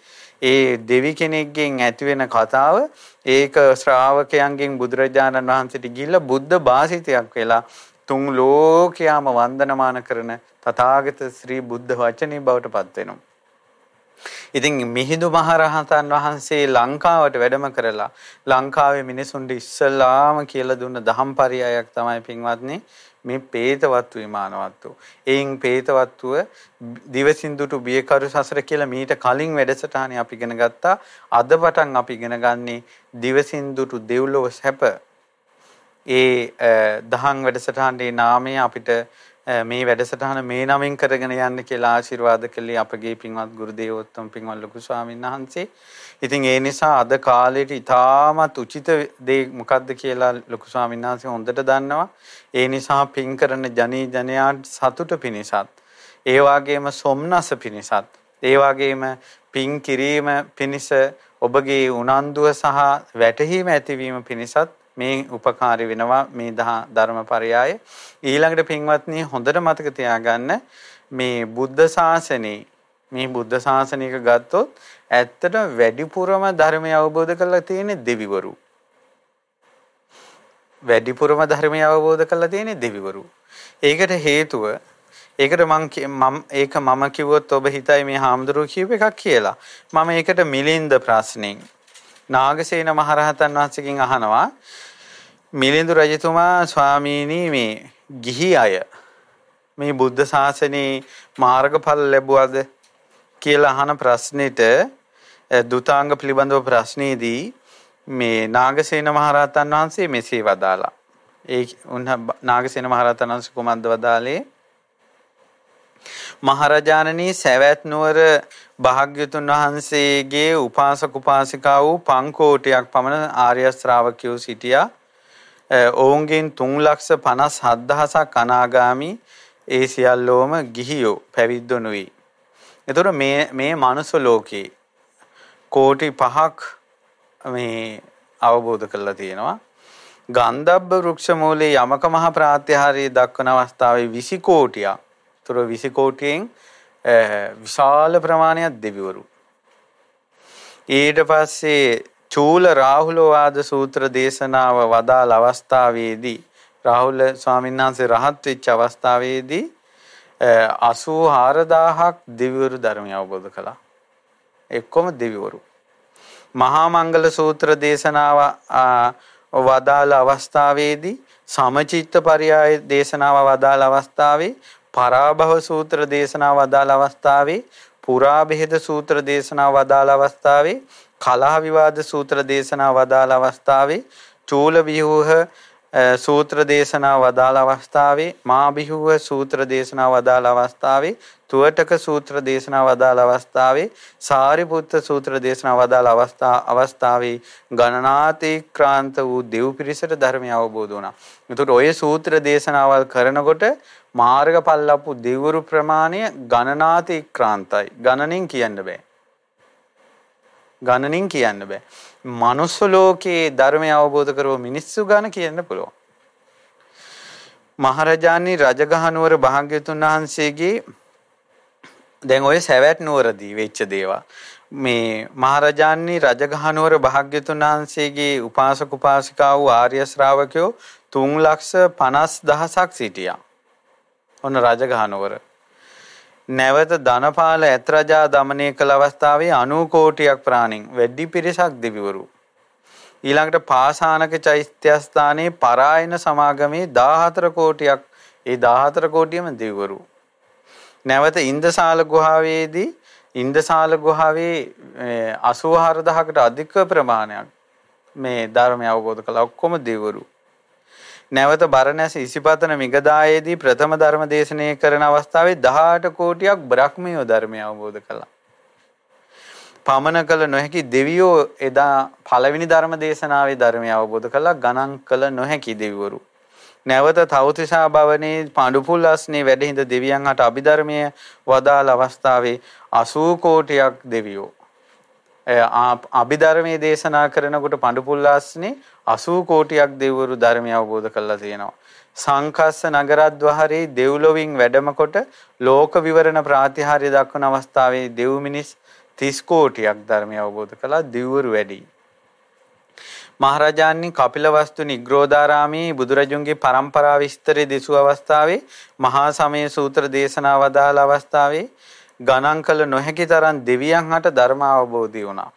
ඒ දෙවි කෙනෙක්ගෙන් ඇති වෙන කතාව ඒක ශ්‍රාවකයන්ගෙන් බුදුරජාණන් වහන්සේට ගිහිල්ලා බුද්ධ භාසිතයක් වෙලා තුන් ලෝකයාම වන්දනමාන කරන තථාගත ශ්‍රී බුද්ධ වචනේ බවට පත් වෙනවා. ඉතින් මිහිඳු මහරහතන් වහන්සේ ලංකාවට වැඩම කරලා ලංකාවේ මිනිසුන්ට ඉස්සල්ලාම කියලා දුන්න දහම් පරයයක් තමයි පින්වත්නි මේ පේතවත්තු විමානවත්තු. එයින් පේතවත්තුව දිවසින්දුට බියකරු සසර කියලා මීට කලින් වැඩසටහනේ අපි ඉගෙන ගත්තා. අද පටන් අපි ඉගෙන ගන්නේ දිවසින්දුට දෙව්ලොව සැප ඒ දහම් වැඩසටහනේ නාමය අපිට මේ වැඩසටහන මේ නමින් කරගෙන යන්න කියලා ආශිර්වාද කළේ අපගේ පින්වත් ගුරු දේවෝත්තම පින්වත් ලොකු ස්වාමීන් වහන්සේ. ඉතින් ඒ නිසා අද කාලේට ඉතාමත් උචිත දේ මොකද්ද කියලා ලොකු ස්වාමීන් වහන්සේ හොඳට දන්නවා. ඒ නිසා පින් කරන ජනී ජනයාට සතුට පිණිසත් ඒ වගේම සොම්නස පිණිසත් ඒ වගේම පින් කිරීම පිණිස ඔබගේ උනන්දුව සහ වැටහීම ඇතිවීම පිණිසත් මේ උපකාරී වෙනවා මේ ධර්මපරයය. ඊළඟට පින්වත්නි හොඳට මතක තියාගන්න මේ බුද්ධ ශාසනේ මේ බුද්ධ ශාසනයක ගත්තොත් ඇත්තට වැඩිපුරම ධර්මය අවබෝධ කරලා තියෙන්නේ දෙවිවරු. වැඩිපුරම ධර්මය අවබෝධ කරලා තියෙන්නේ දෙවිවරු. ඒකට හේතුව ඒකට මම ඒක මම කිව්වොත් ඔබ හිතයි මේ හාමුදුරුවෝ කියප එකක් කියලා. මම ඒකට මිලින්ද ප්‍රශ්නෙන් නාගසේන මහරහතන් වහන්සේගෙන් අහනවා. මිලිඳු රජතුමා ස්වාමීනි මේ ගිහි අය මේ බුද්ධ ශාසනයේ මාර්ගඵල ලැබුවද කියලා අහන ප්‍රශ්නෙට දුතාංග පිළිබඳව ප්‍රශ්නේදී මේ නාගසේන මහරහතන් වහන්සේ මෙසේ වදාලා. ඒ උන් නාගසේන මහරහතන් වහන්සේ කොමන්ද වදාලේ? මහරජාණනී සැවැත් නුවර භාග්‍යතුන් වහන්සේගේ උපාසක උපාසිකා වූ පංකෝටයක් පමණ ආර්ය ශ්‍රාවකයෝ සිටියා. ඔවුන්ගෙන් 357000ක් අනාගාමි ඒ සියල්ලෝම ගිහියෝ පැවිද්දෝ නුයි. එතකොට මේ මේ මනුස්ස ලෝකේ කෝටි 5ක් මේ අවබෝධ කරලා තියෙනවා. ගන්ධබ්බ වෘක්ෂ මූලයේ යමක මහ ප්‍රාත්‍යහාරයේ දක්වන අවස්ථාවේ 20 කෝටියක්. ඒතර 20 කෝටියෙන් විශාල ප්‍රමාණයක් දෙවිවරු. ඊට පස්සේ චූල රාහුලවාද සූත්‍ර දේශනාව වදාළ අවස්ථාවේදී රාහුල ස්වාමීන් වහන්සේ රහත් වෙච්ච අවස්ථාවේදී 84000ක් දෙවිවරු ධර්මය අවබෝධ කළා. එක්කොම දෙවිවරු. මහා මංගල සූත්‍ර දේශනාව වදාළ අවස්ථාවේදී සමචිත්ත පරියාය දේශනාව වදාළ අවස්ථාවේ පරාභව සූත්‍ර දේශනාව වදාළ අවස්ථාවේ පුරා බෙහෙද සූත්‍ර දේශනාව වදාළ අවස්ථාවේ කලහ විවාද සූත්‍ර දේශනා වදාළ අවස්ථාවේ චූල විහුහ සූත්‍ර දේශනා වදාළ අවස්ථාවේ මා බිහුව සූත්‍ර දේශනා වදාළ අවස්ථාවේ තුවටක සූත්‍ර දේශනා වදාළ අවස්ථාවේ සාරිපුත්ත සූත්‍ර දේශනා වදාළ අවස්ථා අවස්ථාවේ ගණනාතික්‍රාන්ත වූ දෙව් පිරිසට ධර්මය අවබෝධ වුණා. එතකොට ඔය සූත්‍ර දේශනාවල් කරනකොට මාර්ගඵල ලැබු දෙවිවරු ප්‍රමාණය ගණනාතික්‍රාන්තයි. ගණනින් කියන්න බෑ. ගණනින් කියන්න බෑ. මනුස්ස ලෝකයේ ධර්මය අවබෝධ කරව මිනිස්සු ගණ කියන්න පුළුවන්. මහරජාණන් රජගහනුවර භාග්‍යතුන් වහන්සේගේ දැන් ඔය සැවැත් නුවරදී වෙච්ච දේවා මේ මහරජාණන් රජගහනුවර භාග්‍යතුන් වහන්සේගේ උපාසක උපාසිකා වූ ආර්ය ශ්‍රාවකයෝ 3 ලක්ෂ 50 දහසක් සිටියා. ඔන්න රජගහනුවර. නැවත ධනපාල ඇත්රජා දමනය කළ අවස්ථාවේ 90 කෝටියක් ප්‍රාණීන් වැඩි පිරිසක් දෙවිවරු. ඊළඟට පාසානක චෛත්‍යස්ථානයේ පරායන සමාගමේ 14 කෝටියක් ඒ 14 කෝටියම දෙවිවරු. නැවත ඉන්දසාල ගුහාවේදී ඉන්දසාල ගුහාවේ 84000කට අධික ප්‍රමාණයක් මේ ධර්මය අවබෝධ කළ. ඔක්කොම දෙවිවරු. නැවත බරණැස ඉසිපතන මිගදායේදී ප්‍රථම ධර්ම දේශනය කරන අවස්ථාවේ 18 කෝටියක් බ්‍රහ්මියෝ ධර්මය අවබෝධ කළා. පමන කළ නොහැකි දෙවියෝ එදා පළවෙනි ධර්ම දේශනාවේ ධර්මය අවබෝධ කළා ගණන් කළ නොහැකි දෙවිවරු. නැවත තවතිසා භවනයේ පඬුපුල් අස්නේ වැඩහිඳ දෙවියන් හට අභිධර්මය වදාළ අවස්ථාවේ 80 කෝටියක් දෙවියෝ අභිධර්මයේ දේශනා කරනකොට පඬුපුල්ලාස්නේ 80 කෝටියක් දෙවිවරු ධර්මය අවබෝධ කරලා තියෙනවා. සංකස්ස නගරද්වාරයේ දෙව්ලොවින් වැඩම කොට ලෝක විවරණ ප්‍රාතිහාර්ය දක්වන අවස්ථාවේ දෙව් මිනිස් 30 කෝටියක් ධර්මය අවබෝධ කළා දෙවිවරු වැඩි. මහරජාණන් කපිලවස්තු නිග්‍රෝධාරාමේ බුදුරජුන්ගේ පරම්පරා විස්තරය දෙසූ අවස්ථාවේ මහා සමය සූත්‍ර දේශනා වදාළ අවස්ථාවේ ගණන් කළ නොහැකි තරම් දෙවියන් හට ධර්ම අවබෝධය වුණා.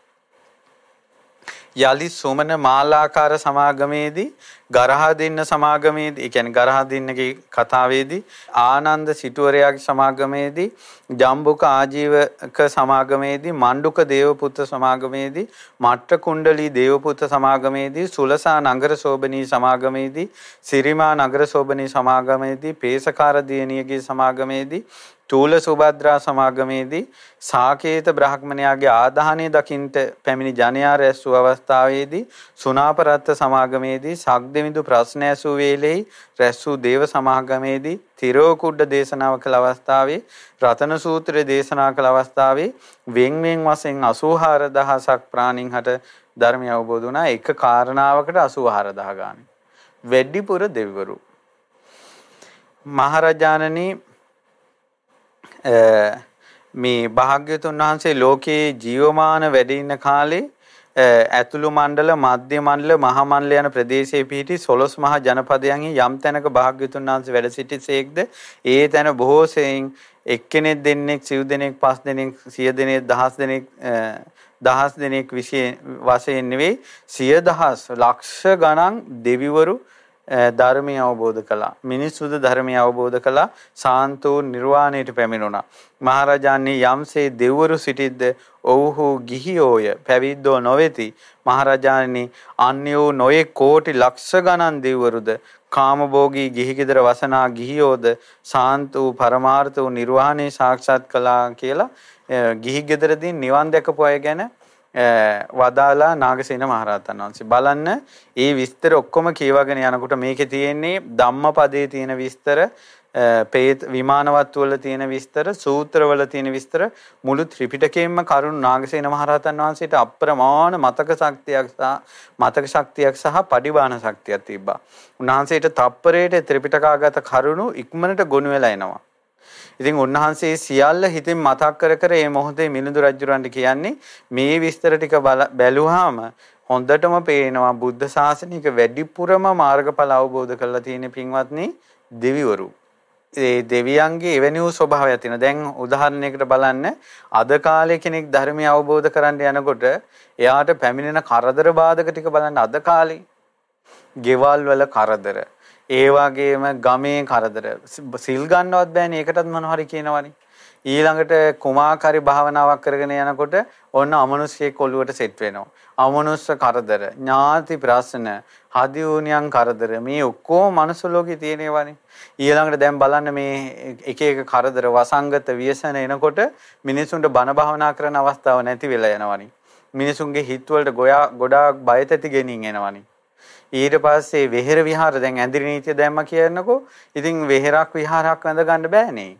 යලි සුමන මාලාකාර සමාගමේදී ගරහා දෙන්න සමාගමේදී ඒ කියන්නේ ගරහා දෙන්නගේ කතාවේදී ආනන්ද සිටුවරයාගේ සමාගමේදී ජම්බුක ආජීවක සමාගමේදී මණ්ඩුක දේවපුත්ත සමාගමේදී මට්ට කුණ්ඩලී දේවපුත්ත සමාගමේදී සුලසා නගර සෝබනී සමාගමේදී සිරිමා නගර සෝබනී සමාගමේදී පේසකාර දියණියගේ සමාගමේදී චූල සුභද්‍රා සමාගමේදී සාකේත බ්‍රාහ්මණයාගේ ආදාහනය දකින්ට පැමිණි ජනයා රැස් වූ අවස්ථාවේදී සුනාපරත්ත සමාගමේදී සක්දෙවිඳු ප්‍රශ්න ඇසූ වේලෙහි රැස් වූ දේව සමාගමේදී තිරෝකුඩ දේශනාව කළ අවස්ථාවේ රතන සූත්‍රය දේශනා කළ අවස්ථාවේ වෙන් වෙන් වශයෙන් 84000ක් ප්‍රාණීන් හට ධර්මය අවබෝධ වුණා. එක කාරණාවකට 84000 ගානේ වැඩිපුර දෙවිවරු. මහරජාණනි මේ භාග්‍යතුන් වහන්සේ ලෝකේ ජීවමාන වැඩ ඉන්න කාලේ ඇතුළු මණ්ඩල මධ්‍ය මණ්ඩල මහා මණ්ඩල යන ප්‍රදේශයේ පිහිටි සොළොස් මහා ජනපදයන්හි යම් තැනක භාග්‍යතුන් වහන්සේ වැඩ සිටිසේක්ද ඒ තැන බොහෝ සෙයින් එක්කෙනෙක් දෙන්නෙක් සිව් දෙනෙක් පස් දෙනෙක් සිය දෙනෙක් දහස් දෙනෙක් දහස් දෙනෙක් වශයෙන් නෙවෙයි සිය දහස් ලක්ෂ ගණන් දෙවිවරු ධර්මය අවබෝධ කළා. මිනිස්සුද ධර්මය අවබෝධ කළා. සාන්තෝ නිර්වාණයට පැමිණුණා. මහරජාණන් යම්සේ දෙවරු සිටිද්ද ඔව්හු ගිහියෝය පැවිද්දෝ නොවේති. මහරජාණනි අන්‍යෝ නොයේ කෝටි ලක්ෂ ගණන් දෙවරුද කාමභෝගී ගිහිගෙදර වසනා ගිහියෝද සාන්ත වූ පරමාර්ථ වූ නිර්වාණය සාක්ෂාත් කළා කියලා ගිහිගෙදරදී නිවන් දැකපු අය ගැන වදාලා නාගසේන මහරහතන් වහන්සේ බලන්න ඒ විස්තර ඔක්කොම කියවගෙන යනකොට මේකේ තියෙන්නේ ධම්මපදයේ තියෙන විස්තර පේත විමානවත් වල තියෙන විස්තර සූත්‍රවල තියෙන විස්තර මුළු ත්‍රිපිටකයෙන්ම කරුණු නාගසේන මහරහතන් වහන්සේට අප්‍රමාණ මතක ශක්තියක් සහ මතක ශක්තියක් සහ පටිභාන ශක්තියක් තිබ්බා. උන්වහන්සේට තප්පරයට ත්‍රිපිටකාගත කරුණු ඉක්මනට ගොනු වෙලා එනවා. ඉතින් උන්වහන්සේ සියල්ල හිතින් මතක් කර කර මේ මොහොතේ මිලිඳු රජුරන්ට කියන්නේ මේ විස්තර ටික බැලුවාම හොඳටම පේනවා බුද්ධ ශාසනික වැඩිපුරම මාර්ගඵල අවබෝධ කරලා තියෙන පින්වත්නි දෙවිවරු. ඒ දෙවියන්ගේ එවැනි වූ ස්වභාවයක් තියෙනවා. දැන් උදාහරණයකට බලන්න අද කාලේ කෙනෙක් ධර්මය අවබෝධ කරන්න යනකොට එයාට පැමිණෙන කරදර බාධක ටික බලන්න අද කාලේ. ගෙවල් වල කරදර ඒ වගේම ගමේ කරදර. සිල් ගන්නවත් බෑනේ. ඒකටත් මොන හරි කියනවනේ. ඊළඟට කුමාකාරි භාවනාවක් කරගෙන යනකොට ඔන්න අමනුෂ්‍යයෙක් ඔළුවට සෙට් වෙනවා. අමනුස්ස කරදර ඥාති ප්‍රශ්න හදිවුනියන් කරදර මේ ඔක්කොම මනුස්ස ලෝකේ තියෙනවනේ. ඊළඟට දැන් බලන්න මේ එක එක කරදර වසංගත ව්‍යසන එනකොට මිනිසුන්ට බන භාවනා කරන අවස්ථාව නැති වෙලා යනවනේ. මිනිසුන්ගේ හිත් වලට ගොඩාක් බය තැති ගෙනින් එනවනේ. ඊට පස්සේ වෙහෙර විහාර දැන් ඇඳිරි නීතිය දැම්ම කියනකො ඉතින් වෙහෙරක් විහාරයක් වැඳ ගන්න බෑනේ.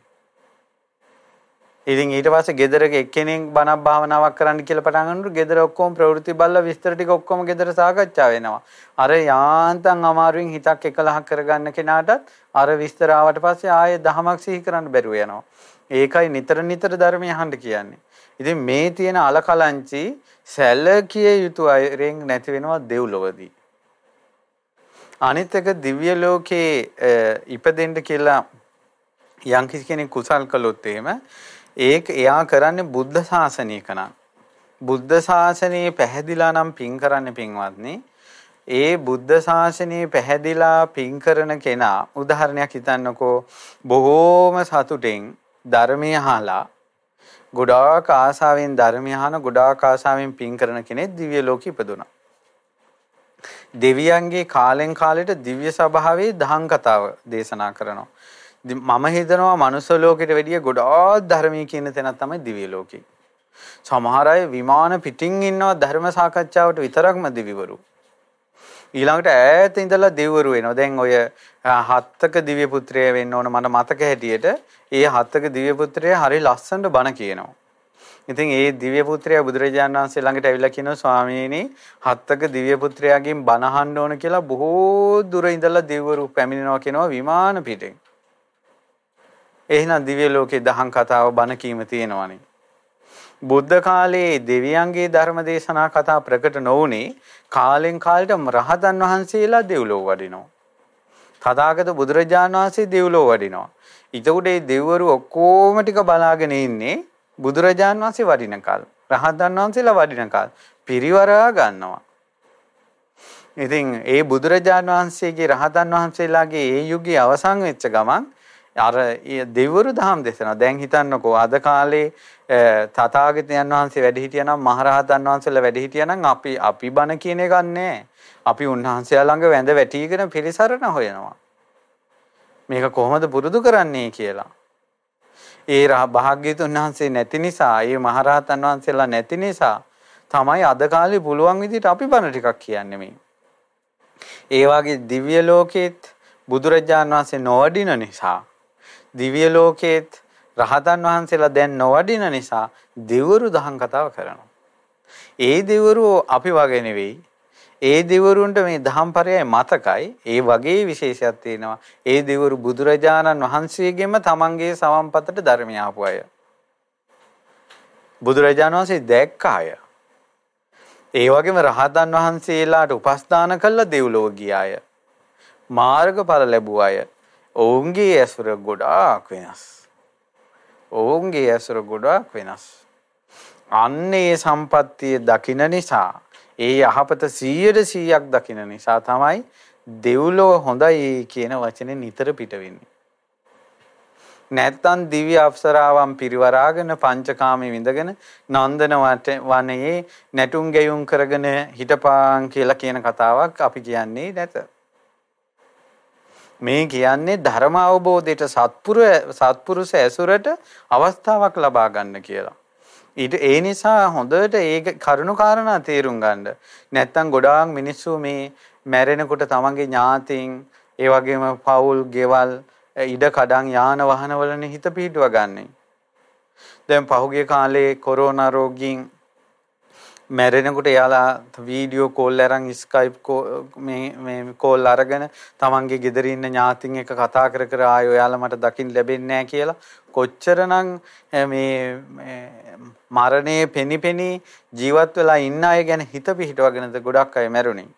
ඉතින් ඊට පස්සේ ගෙදරක එක්කෙනෙක් බණක් භාවනාවක් කරන්න කියලා පටන් ගන්නකොට ගෙදර ඔක්කොම ප්‍රවෘත්ති බලලා විස්තර ටික ඔක්කොම ගෙදර සාකච්ඡා වෙනවා. අර යාන්තම් අමාරුවෙන් හිතක් එකලහක් කරගන්න කෙනාටත් අර විස්තර ආවට පස්සේ ආයේ දහමක් සිහි කරන්න බැරුව යනවා. ඒකයි නිතර නිතර ධර්මය අහන්න කියන්නේ. ඉතින් මේ තියෙන අලකලංචි සැලකිය යුතු අයරෙන් නැති වෙනවා දෙව්ලොවදී. අනිත් එක දිව්‍ය ලෝකේ ඉපදෙන්න කියලා යම් කිසි කෙනෙක් කුසල් කළොත් එහෙම ඒක එයා කරන්නේ බුද්ධ ශාසනයක නම් බුද්ධ ශාසනයේ පැහැදිලා නම් පින් කරන්නේ පින්වත්නි ඒ බුද්ධ ශාසනයේ පැහැදිලා පින් කරන කෙනා උදාහරණයක් හිතන්නකෝ බොහෝම සතුටෙන් ධර්මය අහලා ගොඩාක් ආසාවෙන් ධර්මය අහන ගොඩාක් ආසාවෙන් පින් කරන කෙනෙක් දිව්‍ය ලෝකෙ ඉපදුනා. දෙවියන්ගේ කාලෙන් කාලෙට දිව්‍ය ස්වභාවයේ දහම් කතාව දේශනා කරනවා. මම හිතනවා මනුස්ස ලෝකෙට වැඩිය ගොඩාක් ධර්මයේ කියන තැනක් තමයි දිව්‍ය ලෝකේ. සමහර අය විමාන පිටින් ඉන්නවා ධර්ම සාකච්ඡාවට විතරක්ම දිවිවරු. ඊළඟට ඈත ඉඳලා දෙවිවරු වෙනවා. දැන් ඔය හත්තක දිව්‍ය පුත්‍රය වෙන්න ඕන මට මතක හැටියට ඒ හත්තක දිව්‍ය පුත්‍රය හරි ලස්සනට බණ කියනවා. ඉතින් ඒ දිව්‍ය පුත්‍රයා බුදුරජාණන් වහන්සේ ළඟට ඇවිල්ලා කියනවා ස්වාමීනි හත්තක දිව්‍ය පුත්‍රයාගෙන් බණ අහන්න ඕන කියලා බොහෝ දුර ඉඳලා දෙවිවරු පැමිණෙනවා කියනවා විමාන පිටෙන්. එහෙනම් දිව්‍ය ලෝකේ දහම් කතාව බණ කීම තියෙනවනේ. බුද්ධ කාලයේ දෙවියන්ගේ ධර්ම දේශනා කතා ප්‍රකට නොවුනේ කාලෙන් කාලට රහතන් වහන්සේලා දෙව්ලොව වඩිනවා. තථාගත බුදුරජාණන් වහන්සේ දෙව්ලොව වඩිනවා. ඊටුඩ ඒ දෙවිවරු ඔක්කොම ටික බලාගෙන ඉන්නේ බුදුරජාණන් වහන්සේ වඩින කාල. රහතන් වහන්සේලා වඩින කාල. පිරිවරා ගන්නවා. ඉතින් ඒ බුදුරජාණන් වහන්සේගේ රහතන් වහන්සේලාගේ ඒ යුගයේ අවසන් වෙච්ච ගමන් අර දෙවිවරු දහම් දේශනා. දැන් හිතන්නකෝ අද කාලේ තථාගතයන් වහන්සේ වැඩ හිටියනම් මහරහතන් වහන්සේලා වැඩ හිටියනම් අපි අපි බණ කියන එකක් නැහැ. අපි උන්වහන්සේලා ළඟ වැඳ වැටිගෙන පිළිසරණ හොයනවා. මේක කොහොමද පුරුදු කරන්නේ කියලා. ඒ භාග්‍යතුන් වහන්සේ නැති නිසා, ඒ මහරහතන් වහන්සේලා නැති නිසා තමයි අද කාලේ පුළුවන් විදිහට අපි බණ ටිකක් කියන්නේ මේ. ඒ වගේ දිව්‍ය ලෝකෙත් බුදුරජාණන් වහන්සේ නොවඩින නිසා දිව්‍ය ලෝකයේත් රහතන් වහන්සේලා දැන් නොවඩින නිසා දෙවරු දහම් කතාව කරනවා. ඒ දෙවරු අපි වගේ නෙවෙයි. ඒ දෙවරුන්ට මේ දහම්පරයයි මතකයි. ඒ වගේ විශේෂයක් තියෙනවා. ඒ දෙවරු බුදුරජාණන් වහන්සේගෙම තමන්ගේ සමම්පතට ධර්මය ආපු අය. බුදුරජාණන් වහන්සේ දැක්ක අය. ඒ වගේම රහතන් වහන්සේලාට උපස්ථාන කළ දෙව්ලොව ගිය අය. මාර්ගඵල ලැබුව අය. ඔවුන්ගේ ඇසුර ගොඩාක් වෙනස්. ඔවුන්ගේ ඇසුර ගොඩාක් වෙනස්. අන්න ඒ සම්පත්තිය දකින නිසා ඒ යහපත 100ට 100ක් දකින නිසා තමයි දෙව්ලොව හොඳයි කියන වචනේ නිතර පිට වෙන්නේ. නැත්තම් දිව්‍ය අප්සරාවන් පිරිවරාගෙන පංචකාමී විඳගෙන නන්දන වනයේ නැටුම් ගැයුම් කරගෙන හිටපාන් කියලා කියන කතාවක් අපි කියන්නේ නැත. මේ කියන්නේ ධර්ම අවබෝධයට සත්පුර සත්පුරුෂ ඇසුරට අවස්ථාවක් ලබා ගන්න කියලා. ඊට ඒ නිසා හොඳට ඒ කරුණු කාරණා තේරුම් ගන්න. නැත්තම් ගොඩාක් මිනිස්සු මේ මැරෙනකොට තමන්ගේ ඥාතීන් ඒ වගේම පවුල්, ගෙවල්, ඉඩ කඩන් යාන වාහනවලනේ හිත පිහිටුව ගන්නේ. දැන් පහුගිය කාලේ කොරෝනා රෝගීන් මැරෙනකොට එයාලා වීඩියෝ කෝල් අරන් ස්කයිප් මේ මේ කෝල් අරගෙන තමන්ගේ ගෙදර ඉන්න ඥාතින් එක්ක කතා කර කර ආයෝ එයාලා මට දකින්න ලැබෙන්නේ නැහැ කියලා කොච්චරනම් මේ මරණයේ පෙනිපෙනි ජීවත් වෙලා ඉන්න අය ගැන හිත පිහිටවගෙනද ගොඩක් අය මැරුණේ.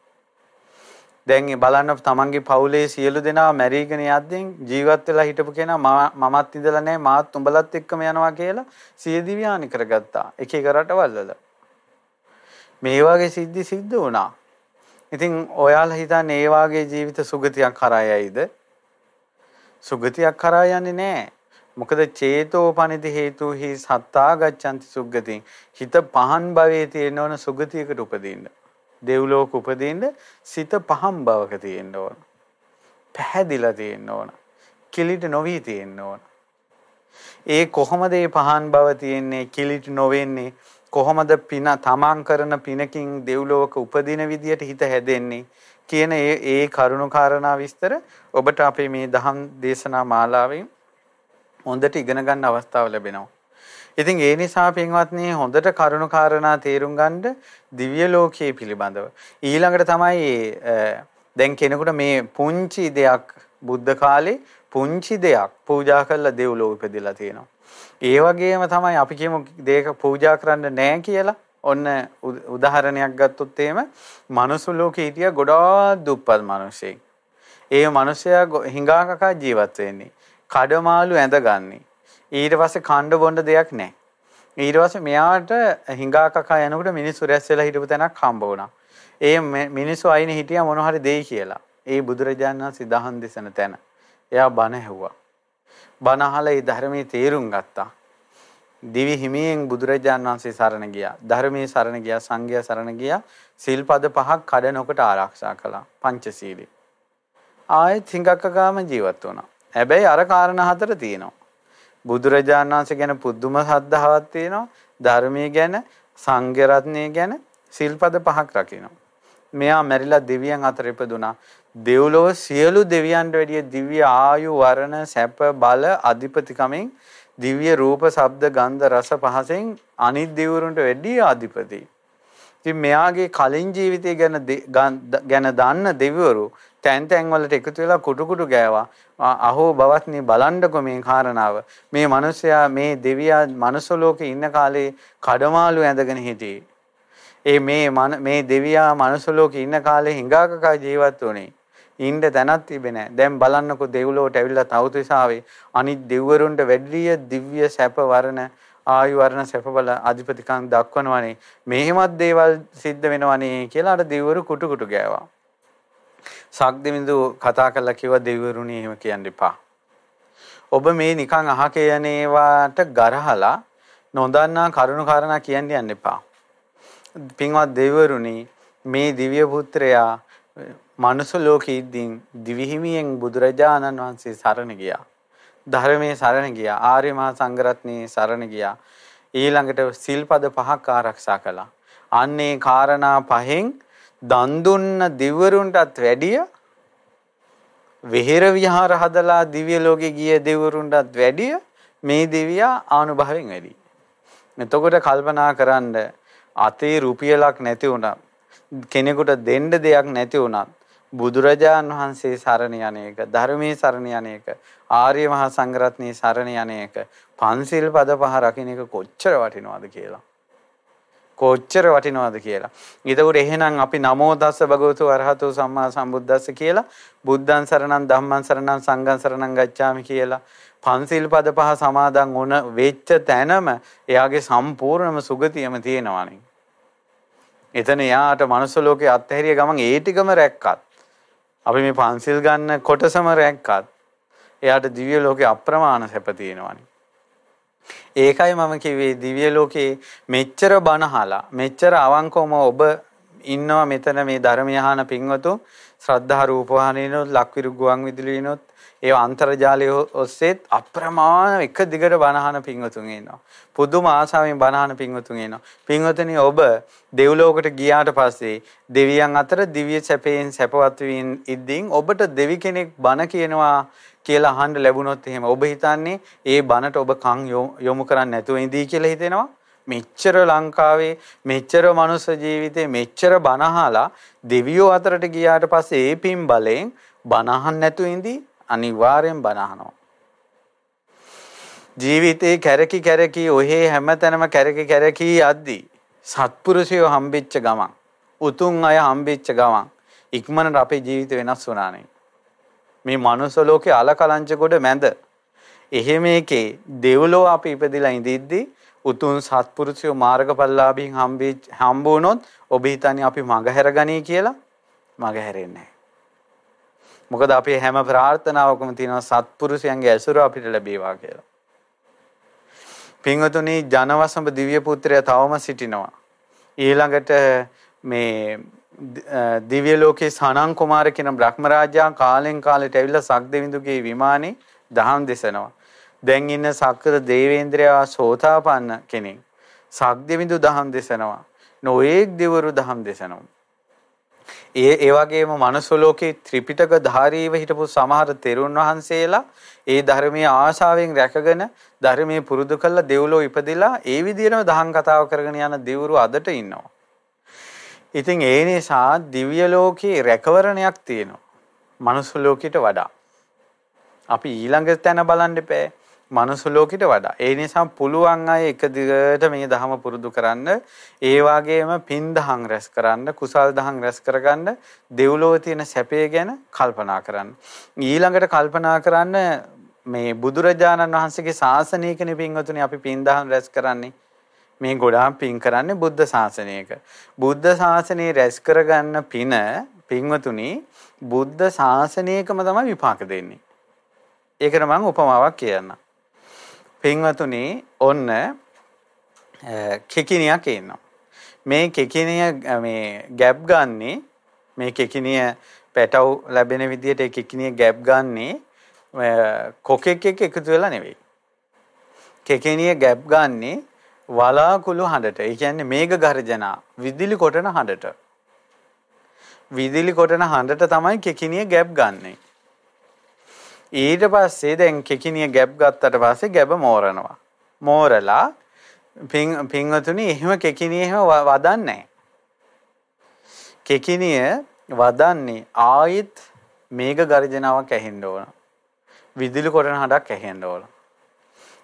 දැන් බලන්න තමන්ගේ පවුලේ සියලු දෙනා මැරීගෙන යද්දී ජීවත් වෙලා හිටපු කෙනා මමත් ඉඳලා නැහැ මාත් උඹලත් එක්කම යනවා කියලා සිය දිව්‍යානි කරගත්තා. එක එක රටවල් වල. මේ වගේ සිද්ධි සිද්ධ වුණා. ඉතින් ඔයාලා හිතන්නේ ඒ වාගේ ජීවිත සුගතියක් කරා යයිද? සුගතියක් කරා යන්නේ නැහැ. මොකද චේතෝ පනිති හේතුහි සත්තා ගච්ඡanti සුග්ගතින්. හිත පහන් භවයේ තියෙන ඕන සුගතියකට උපදින්න. දෙව්ලෝක උපදින්න සිත පහන් භවක තියෙන්න ඕන. පැහැදිලා තියෙන්න ඕන. කිලිට නොවි තියෙන්න ඕන. ඒ කොහොමද මේ පහන් භව තියෙන්නේ කිලිට නොවෙන්නේ? කොහොමද පින තමන් කරන පිනකින් දෙව්ලොවක උපදින විදියට හිත හැදෙන්නේ කියන ඒ ඒ කරුණු කාරණා විස්තර ඔබට අපේ මේ දහම් දේශනා මාලාවෙන් හොඳට ඉගෙන ගන්න අවස්ථාව ලැබෙනවා. ඉතින් ඒ නිසා පින්වත්නි හොඳට කරුණු කාරණා තේරුම් ගන්න දිව්‍ය ලෝකයේ පිළිබඳව ඊළඟට තමයි දැන් කෙනෙකුට මේ පුංචි දෙයක් බුද්ධ කාලේ පුංචි දෙයක් පූජා කරලා දෙව්ලොව ඉපදලා තියෙනවා. ඒ වගේම තමයි අපි කියමු දෙයක පූජා කරන්න නැහැ කියලා. ඔන්න උදාහරණයක් ගත්තොත් එහෙම මනුස්ස ලෝකේ හිටිය ගොඩාක් දුප්පත් මිනිස්සෙක්. ඒ මිනිසයා හිඟා කකා ජීවත් වෙන්නේ. කඩමාළු ඇඳගන්නේ. ඊට පස්සේ කණ්ඩ බොණ්ඩ දෙයක් නැහැ. ඊට පස්සේ මෙයාට හිඟා කකා යනකොට මිනිස්සු රැස් වෙලා හිටපු තැනක් හම්බ වුණා. ඒ මිනිස්සු අයිනේ හිටියා මොන හරි දෙයි කියලා. ඒ බුදුරජාණන් වහන්සේ දහන් දෙසන තැන. එයා බණ ඇහුවා. බණ අහලා ඒ ධර්මයේ තේරුම් ගත්තා. දිවි හිමියෙන් බුදුරජාණන් වහන්සේ සරණ ගියා. ධර්මයේ සරණ ගියා, සංඝයා සරණ ගියා. සිල්පද පහක් කඩ නොකොට ආරක්ෂා කළා. පංචශීලී. ආයෙත් හිඟක්කගාම ජීවත් වුණා. හැබැයි අර කාරණා හතර තියෙනවා. බුදුරජාණන් වහන්සේ ගැන පුදුම ශ්‍රද්ධාවක් තියෙනවා. ධර්මයේ ගැන, සංඝ රත්නය ගැන සිල්පද පහක් රකිනවා. මෙයා මැරිලා දෙවියන් අතර ඉපදුනා. දෙව්ලොව සියලු දෙවියන්ට වැඩිය දිව්‍ය ආයු වරණ සැප බල අධිපතිකමෙන් දිව්‍ය රූප ශබ්ද ගන්ධ රස පහසෙන් අනිත් දෙවිවරුන්ට වැඩි අධිපති. ඉතින් මෙයාගේ කලින් ජීවිතය ගැන ගැන දන්න දෙවිවරු තැන් තැන් වලට එකතු වෙලා කුටු කුටු ගෑවා. අහෝ බවත්නි බලන්නකො මේ කාරණාව. මේ මිනිසයා මේ දෙවියා මනුස්ස ලෝකේ ඉන්න කාලේ කඩමාළු ඇඳගෙන හිටියේ. ඒ මේ මේ දෙවියා මනුස්ස ලෝකේ ඉන්න කාලේ හිඟාකකා ජීවත් වුණේ. ඉන්න තැනක් තිබෙන්නේ නැහැ. දැන් බලන්නකො දෙව්ලොවට ඇවිල්ලා තවුතිසාවේ අනිත් දෙව්වරුන්ට වැඩිය දිව්‍ය සැප වර්ණ ආයු වර්ණ සැප බල අධිපතිකම් දක්වනවනේ. මෙහෙමත් දේවල් සිද්ධ වෙනවනේ කියලා අර දෙව්වරු කුටු කුටු ගෑවා. සක්දෙමිඳු කතා කරලා කිව්වා දෙවිවරුනි එහෙම කියන්න එපා. ඔබ මේ නිකන් අහක යන ඒවාට ගරහලා නොදන්නා කරුණු කාරණා කියන්න යන්න එපා. පින්වත් දෙවිවරුනි මේ දිව්‍ය පුත්‍රයා මනුස්ස ලෝකෙ ඉද්දීන් දිවිහිමියෙන් බුදුරජාණන් වහන්සේ සරණ ගියා. ධර්මයේ සරණ ගියා. ආර්ය මහා සංඝරත්නයේ සරණ ගියා. ඊළඟට සිල්පද පහක් ආරක්ෂා කළා. අන්නේ කාරණා පහෙන් දන් දුන්න දිවරුන්ටත් වැඩිය විහෙර විහාර හදලා දිව්‍ය ලෝකෙ ගිය දෙවරුන්ටත් වැඩිය මේ දෙවියා ආනුභවයෙන් වැඩි. එතකොට කල්පනා කරන්න අතේ රුපියලක් නැති වුණා. කෙනෙකුට දෙන්න දෙයක් නැති වුණත් බුදුරජාන් වහන්සේ සරණ යන්නේක ධර්මයේ සරණ යන්නේක ආර්ය මහා සංඝරත්නයේ සරණ යන්නේක පන්සිල් පද පහ රකින්න එක කොච්චර වටිනවද කියලා. කොච්චර වටිනවද කියලා. ඊටුර එහෙනම් අපි නමෝ තස්ස භගවතු අරහතෝ සම්මා සම්බුද්දස්ස කියලා බුද්ධං සරණං ධම්මං සරණං සංඝං සරණං ගච්ඡාමි කියලා පන්සිල් පද පහ සමාදන් වුණ වෙච්ච තැනම එයාගේ සම්පූර්ණම සුගතියම තියෙනවානේ. එතන යාට මනුස්ස ලෝකේ අත්හැරිය ගමන් ඒ ටිකම රැක්කත් අපි මේ පන්සිල් ගන්න කොටසම රැක්කත් එයාට දිව්‍ය ලෝකේ අප්‍රමාණ සැප තියෙනවනේ. ඒකයි මම කිව්වේ දිව්‍ය ලෝකේ මෙච්චර බනහලා මෙච්චර අවංකවම ඔබ ඉන්නවා මෙතන මේ ධර්මය අහන පින්වතු ශ්‍රද්ධා රූපවාහිනියනොත් ලක්විරු ගුවන් විදුලියනොත් ඒ අන්තර්ජාලය ඔස්සේත් අප්‍රමාණ එක දිගට බණහන පින්වතුන් ඉන්නවා. පුදුම ආසාවෙන් බණහන පින්වතුන් ඉන්නවා. පින්වතුනි ඔබ දෙව්ලෝකට ගියාට පස්සේ දෙවියන් අතර දිව්‍ය සැපයෙන් සැපවත් වීම ඉද්දීන් ඔබට දෙවි කෙනෙක් බණ කියනවා කියලා අහන්න ලැබුණොත් එහෙම ඔබ හිතන්නේ ඒ බණට ඔබ කන් යොමු කරන්නේ නැතුව ඉඳී කියලා හිතෙනවා. මෙච්චර ලංකාවේ මෙච්චර මනුස්ස ජීවිතේ මෙච්චර බනහලා දෙවියෝ අතරට ගියාට පස්සේ ඒ පින් බලයෙන් බනහන් නැතු ඉඳී අනිවාර්යෙන් බනහනවා. ජීවිතේ කැරකි කැරකි ඔහේ හැමතැනම කැරකි කැරකි යද්දී සත්පුරුෂයෝ හම්බෙච්ච ගමන් උතුම් අය හම්බෙච්ච ගමන් ඉක්මනට අපේ ජීවිත වෙනස් වුණානේ. මේ මනුස්ස ලෝකේ අලකලංච කොට මැද එහෙම එකේ දෙව්ලෝ අපි ඉපදිලා ඉඳිද්දී උතුම් සත්පුරුෂයෝ මාර්ගඵලලාභීන් හම්බෙ හම්බ වුණොත් ඔබ හිතන්නේ අපි මගහැර ගනී කියලා මගහැරෙන්නේ නැහැ. මොකද අපේ හැම ප්‍රාර්ථනාවකම තියෙනවා සත්පුරුෂයන්ගේ ඇසුර අපිට ලැබේවා කියලා. පින්වතුනි ජනවසඹ දිව්‍ය පුත්‍රය තවම සිටිනවා. ඊළඟට මේ දිව්‍ය ලෝකේ සනන් කුමාර කියන බ්‍රහ්ම රාජයා කාලෙන් කාලෙට ඇවිල්ලා සක්දෙවිඳුගේ විමානේ දහම් දෙසනවා. දැන් ඉන්න සක්‍ර දේවේන්ද්‍රයා සෝතාපන්න කෙනෙක්. සක්දෙවිඳු දහම් දෙසනවා. නොඒක් දෙවරු දහම් දෙසනවා. ඒ ඒ වගේම මනුස්ස ලෝකේ ත්‍රිපිටක ධාරීව හිටපු සමහර තෙරුන් වහන්සේලා ඒ ධර්මයේ ආශාවෙන් රැකගෙන ධර්මයේ පුරුදු කළා දෙව්ලෝ ඉපදිලා ඒ විදිහටම දහම් කතාව කරගෙන යන දෙවරු අදට ඉන්නවා. ඉතින් ඒ නිසා දිව්‍ය ලෝකේ රැකවරණයක් තියෙනවා. මනුස්ස ලෝකෙට වඩා. අපි ඊළඟ තැන බලන්න එපෑ. මනුස්ස ලෝකෙට වඩා. ඒ නිසා පුළුවන් අය එක දිගට මේ ධහම පුරුදු කරන්න, ඒ වගේම පින් දහම් රැස් කරන්න, කුසල් දහම් රැස් කරගන්න, දෙව්ලොව තියෙන සැපය ගැන කල්පනා කරන්න. ඊළඟට කල්පනා කරන්න මේ බුදුරජාණන් වහන්සේගේ ශාසනයකනේ පින්වතුනි අපි පින් දහම් රැස් කරන්නේ. මේ ගොඩාක් පින් කරන්නේ බුද්ධ ශාසනයක. බුද්ධ ශාසනය රැස් කරගන්න පින පින්වතුනි බුද්ධ ශාසනයකම තමයි විපාක දෙන්නේ. ඒකට මම උපමාවක් කියන්නම්. පින්වතුනි ඔන්න කෙකිනියක් ඉන්නවා. මේ කෙකිනිය මේ ගැප් ගන්නේ මේ කෙකිනිය පැටව් ලැබෙන විදිහට ඒ කෙකිනිය ගැප් ගන්නේ කොකෙක් එක්ක එකතු වෙලා නෙවෙයි. කෙකිනිය ගැප් ගන්නේ වලාකුළු හඬට. ඒ කියන්නේ මේඝ ගර්ජනා විදුලි කොටන හඬට. විදුලි කොටන හඬට තමයි කෙකිනිය ගැප් ගන්නෙ. ඊට පස්සේ දැන් කෙකිනිය ගැප් ගත්තට පස්සේ ගැබ මෝරනවා. මෝරලා පින් පින්වතුනි එහෙම කෙකිනිය එහෙම වදන්නේ නැහැ. කෙකිනිය වදන්නේ ආයෙත් මේඝ ගර්ජනාවක් ඇහෙන්න ඕන. විදුලි කොටන හඬක් ඇහෙන්න ඕන.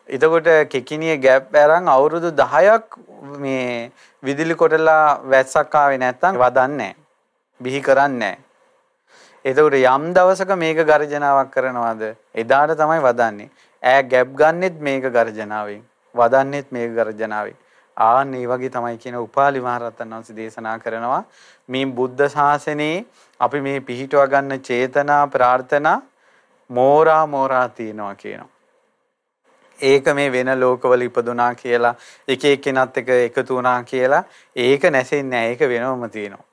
එතකොට කෙකිනිය ગેප් අරන් අවුරුදු 10ක් මේ විදුලි කොටලා වැස්සක් ආවේ නැත්තම් වදන්නේ බිහි කරන්නේ එතකොට යම් දවසක මේක ගර්ජනාවක් කරනවාද එදාට තමයි වදන්නේ. ඈ ගැප් ගන්නෙත් මේක ගර්ජනාවෙන්. වදන්නෙත් මේක ගර්ජනාවෙන්. ආන්න ඒ වගේ තමයි කියන උපාලි මහරහතන් වහන්සේ දේශනා කරනවා මේ බුද්ධ ශාසනයේ අපි මේ පිහිටව ගන්න චේතනා ප්‍රාර්ථනා මෝරා මෝරා තියනවා කියනවා. ඒක මේ වෙන ලෝකවල ඉපදුනා කියලා එක එක්කෙනත් එක එකතු වුණා කියලා ඒක නැසෙන්නේ නැහැ. ඒක වෙනවම තියෙනවා.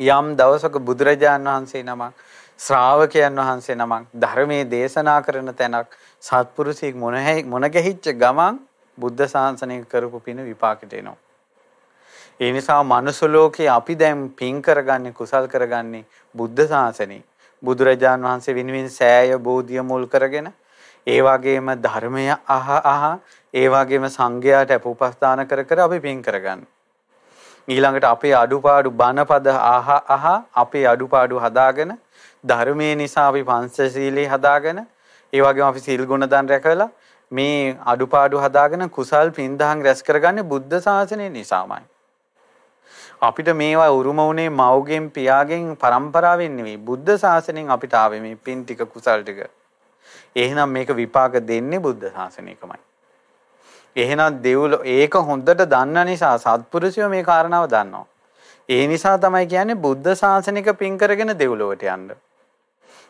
යම් දවසක බුදුරජාන් වහන්සේ නමක් ශ්‍රාවකයන් වහන්සේ නමක් ධර්මයේ දේශනා කරන තැනක් සත්පුරුෂයෙක් මොන ගැහිච්ච ගමන් බුද්ධ ශාසනය කරපු පින විපාකෙට එනවා. ඒ නිසා මනුස්ස ලෝකේ අපි දැන් පින් කරගන්නේ කුසල් කරගන්නේ බුද්ධ ශාසනේ. බුදුරජාන් වහන්සේ වෙනුවෙන් සෑය බෝධිය මුල් කරගෙන ඒ වගේම ධර්මය අහ අහ ඒ වගේම සංඝයාට අපෝපස්ථාන කර කර අපි පින් කරගන්න. ඊළඟට අපේ අඩුපාඩු බණපද අහ අහ අපේ අඩුපාඩු හදාගෙන ධර්මයේ නිසා අපි පංචශීලී හදාගෙන ඒ වගේම අපි සීල් ගුණ දන් රැකලා මේ අඩුපාඩු හදාගෙන කුසල් පින්දහම් රැස් කරගන්නේ බුද්ධ ශාසනය නිසාමයි. අපිට මේවා උරුම වුණේ මව්ගෙන් පියාගෙන් පරම්පරාවෙන් නෙවෙයි බුද්ධ ශාසනයෙන් අපිට ආවේ මේ පින් ටික කුසල් ටික. එහෙනම් මේක විපාක දෙන්නේ බුද්ධ ශාසනයකමයි. එහෙනම් දෙව්ලෝ ඒක හොඳට දන්න නිසා සත්පුරුෂයෝ මේ කාරණාව දන්නවා. ඒ නිසා තමයි කියන්නේ බුද්ධ ශාසනික පින් කරගෙන දෙව්ලොවට යන්න.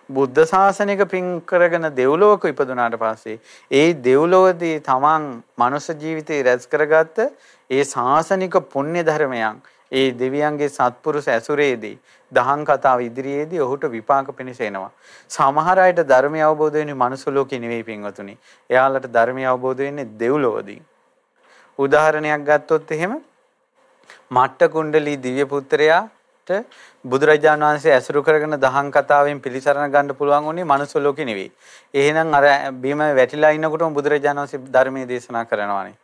බුද්ධ ශාසනික පින් කරගෙන දෙව්ලොවක ඉපදුනාට පස්සේ ඒ දෙව්ලොවදී තමන් මනුෂ්‍ය ජීවිතේ රැස් කරගත්ත ඒ ශාසනික පුණ්‍ය ධර්මයන් ඒ දෙවියන්ගේ සත්පුරුෂ ඇසුරේදී දහම් කතාව ඉදිරියේදී ඔහුට විපාක පිණිස එනවා. සමහර අයට ධර්මය අවබෝධ වෙන්නේ මනුස්ස ලෝකේ නෙවෙයි පින්වතුනි. එයාලට ධර්මය අවබෝධ වෙන්නේ දෙව්ලොවදී. උදාහරණයක් ගත්තොත් එහෙම මට්ට කුණ්ඩලී දිව්‍ය පුත්‍රයාට බුදුරජාණන් වහන්සේ ඇසුරු කරගෙන දහම් කතාවෙන් පිළිසරණ ගන්න පුළුවන් උනේ මනුස්ස ලෝකේ නෙවෙයි. එහෙනම් අර බීම වැටිලා ඉන්නකොටම බුදුරජාණන් වහන්සේ ධර්මයේ දේශනා කරනවානේ.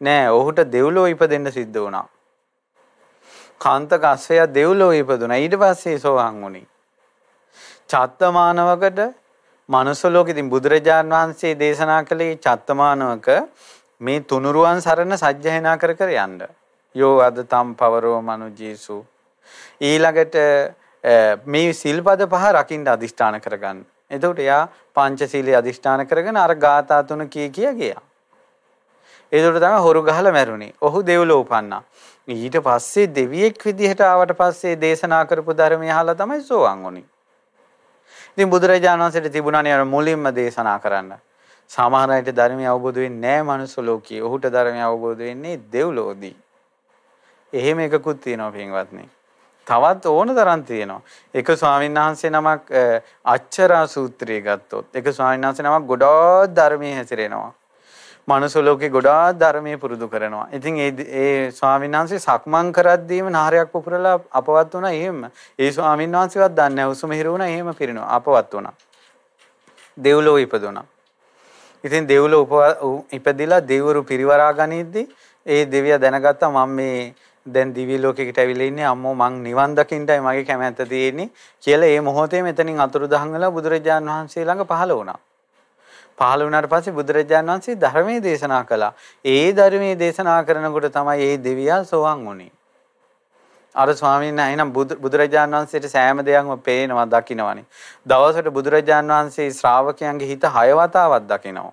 නෑ ඔහුට දෙව්ලොව ඉපදෙන්න සිද්ධ වුණා. කාන්තක අස්සය දෙව්ලොව ඉපදුනා. ඊට පස්සේ සෝවාන් වුණේ. චත්තමානවකට මනුස්ස ලෝකෙදී බුදුරජාන් වහන්සේ දේශනා කළේ චත්තමානවක මේ තුනුරුවන් සරණ සජ්ජහනා කර කර යන්න. යෝ අද තම් පවරෝ මනුජීසු ඊළඟට මේ සිල්පද පහ රකින්න අදිෂ්ඨාන කරගන්න. එතකොට එයා පංචශීලයේ අදිෂ්ඨාන කරගෙන අර ගාථා තුන කිය කිය ගියා. ඒකට තමයි හොරු ගහලා මැරුණේ. ඔහු දෙව්ලොව උපන්නා. ඊට පස්සේ දෙවියෙක් විදිහට ආවට පස්සේ දේශනා කරපු ධර්මය අහලා තමයි සෝවන් වුනේ. ඉතින් බුදුරජාණන් වහන්සේට තිබුණානේ අර මුලින්ම දේශනා කරන්න. සමහර අයට ධර්මය අවබෝධ වෙන්නේ නැහැ මනුස්ස ලෝකයේ. ඔහුට ධර්මය අවබෝධ වෙන්නේ දෙව්ලොවදී. එහෙම එකකුත් තියෙනවා පින්වත්නි. තවත් ඕන තරම් තියෙනවා. එක ස්වාමීන් වහන්සේ නමක් අච්චරා සූත්‍රය ගත්තොත් එක ස්වාමීන් වහන්සේ නමක් ගොඩාක් ධර්මයේ හැසිරෙනවා. මනුස්ස ලෝකේ ගොඩාක් ධර්මයේ පුරුදු කරනවා. ඉතින් ඒ ඒ ස්වාමීන් වහන්සේ සක්මන් කරද්දීම නාරයක් පුපුරලා අපවත් වුණා එහෙම. ඒ ස්වාමීන් වහන්සේවත් දන්නේ නැහැ උසුම හිර වුණා එහෙම පිරිනවා. අපවත් වුණා. දෙව්ලොව ඉපදුණා. ඉතින් දෙව්ලොව ඉපදිලා දෙවරු පිරිවරා ගනිද්දී ඒ දෙවියා දැනගත්තා මම මේ දැන් දිවි ලෝකෙකට ඇවිල්ලා ඉන්නේ අම්මෝ මං නිවන් දකින්නයි මගේ කැමැත්ත තියෙන්නේ කියලා ඒ මොහොතේ මෙතනින් අතුරුදහන් වෙලා බුදුරජාන් වහන්සේ ළඟ පහළ වුණා. පහළ වුණාට පස්සේ බුදුරජාණන් වහන්සේ ධර්මයේ දේශනා කළා. ඒ ධර්මයේ දේශනා කරනකොට තමයි ඒ දෙවියා සෝවන් වුනේ. අර ස්වාමීන් වහන්සේ එහෙනම් බුදුරජාණන් වහන්සේට සෑම දෙයක්ම පේනවා දකින්නවනේ. දවසට බුදුරජාණන් වහන්සේ ශ්‍රාවකයන්ගේ හිත හය වතාවක් දකිනවා.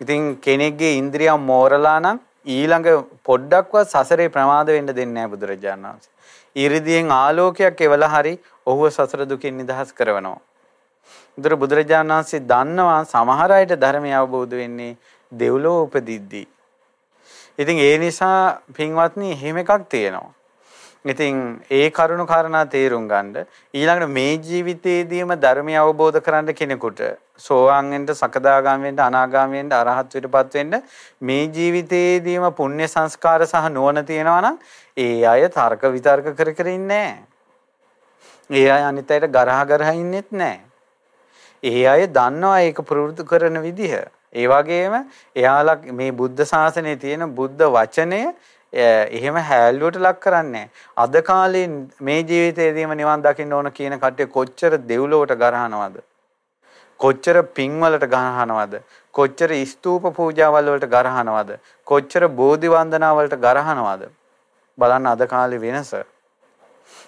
ඉතින් කෙනෙක්ගේ ඉන්ද්‍රියම් මෝරලා නම් ඊළඟ පොඩ්ඩක්වත් සසරේ ප්‍රමාද වෙන්න දෙන්නේ නැහැ බුදුරජාණන් වහන්සේ. ඉරිදියෙන් ආලෝකයක් එවලා හරි ඔහුව සසර දුකින් නිදහස් කරනවා. උදර බුදුරජාණන් වහන්සේ දන්නවා සමහර අයට ධර්මය අවබෝධ වෙන්නේ දෙව්ලොව උපදිද්දී. ඉතින් ඒ නිසා පින්වත්නි එහෙම එකක් තියෙනවා. ඉතින් ඒ කරුණු කාරණා තේරුම් ගන්න ඊළඟට මේ ජීවිතයේදීම ධර්මය අවබෝධ කරන්න කෙනෙකුට සෝවාන් වෙන්න සකදාගාම වෙන්න අනාගාම වෙන්න අරහත් වෙටපත් වෙන්න මේ ජීවිතයේදීම පුණ්‍ය සංස්කාර සහ නුවණ තියෙනවා නම් ඒ අය තර්ක විතර්ක කර කර ඉන්නේ ඒ අය අනිත් අයට ගරහ ගරහ ඉන්නෙත් නැහැ. ඒ අය දන්නවා ඒක පුරුදු කරන විදිහ. ඒ වගේම එයාලා මේ බුද්ධ ශාසනයේ තියෙන බුද්ධ වචනය එහෙම හැල්ලුවට ලක් කරන්නේ අද කාලේ මේ ජීවිතේදීම නිවන් දකින්න ඕන කියන කට්ටිය කොච්චර දෙව්ලොවට ගරහනවද? කොච්චර පින්වලට ගරහනවද? කොච්චර ස්තූප පූජාවල් වලට ගරහනවද? කොච්චර බෝධි වන්දනා වලට ගරහනවද? බලන්න අද කාලේ වෙනස.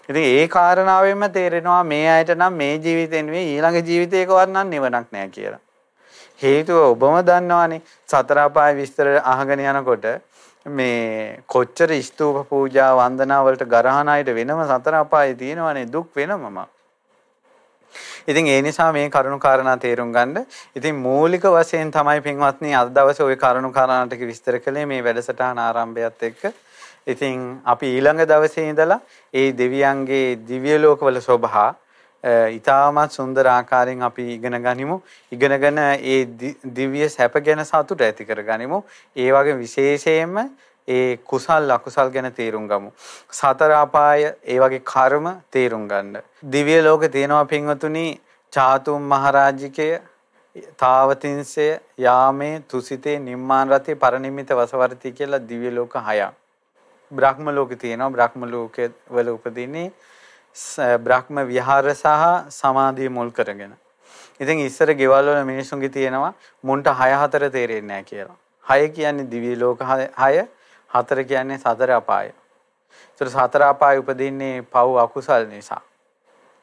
ඉතින් ඒ කාරණාවෙන්ම තේරෙනවා මේ අයට නම් මේ ජීවිතේ නෙවෙයි ඊළඟ ජීවිතේකවත් නම් නිවනක් නෑ කියලා. හේතුව ඔබම දන්නවානේ සතර අපාය විස්තර අහගෙන යනකොට මේ කොච්චර ස්තූප පූජා වන්දනා වලට ගරහන අයට වෙනම සතර අපායේ තියෙනවනේ දුක් වෙනමම. ඉතින් ඒ නිසා මේ කරුණු කාරණා තේරුම් ගන්න. ඉතින් මූලික වශයෙන් තමයි පින්වත්නි අද දවසේ ওই කරුණු කාරණා ටික විස්තර කළේ මේ වැඩසටහන ආරම්භයත් එක්ක. ඉතින් අපි ඊළඟ දවසේ ඉඳලා ඒ දෙවියන්ගේ දිව්‍ය ලෝකවල සෝභා ඊටමත් සුන්දර ආකාරයෙන් අපි ඉගෙන ගනිමු. ඉගෙනගෙන ඒ දිව්‍ය සැප ගැන සතුට ඇති කර ගනිමු. ඒ වගේ විශේෂයෙන්ම ඒ කුසල් අකුසල් ගැන තේරුම් ගමු. සතර අපාය ඒ වගේ කර්ම තේරුම් ගන්න. දිව්‍ය ලෝකේ තියෙනවා පින්වතුනි චාතුම් මහරජිකය තාවතින්සය යාමේ තුසිතේ නිම්මාන රතේ පරිනිම්මිත වසවර්ති කියලා දිව්‍ය ලෝක හයක්. බ්‍රහ්ම ලෝකේ තියෙනවා බ්‍රහ්ම ලෝකයේ වල උපදින්නේ බ්‍රහ්ම විහාර සහ සමාධිය මුල් කරගෙන. ඉතින් ඉස්සර ගෙවල් වල මිනිසුන්ගේ තියෙනවා මුන්ට 6 4 තේරෙන්නේ නැහැ කියලා. 6 කියන්නේ දිව්‍ය ලෝක 6, 4 කියන්නේ සතර අපාය. ඒතර සතර අපාය උපදින්නේ පව් අකුසල් නිසා.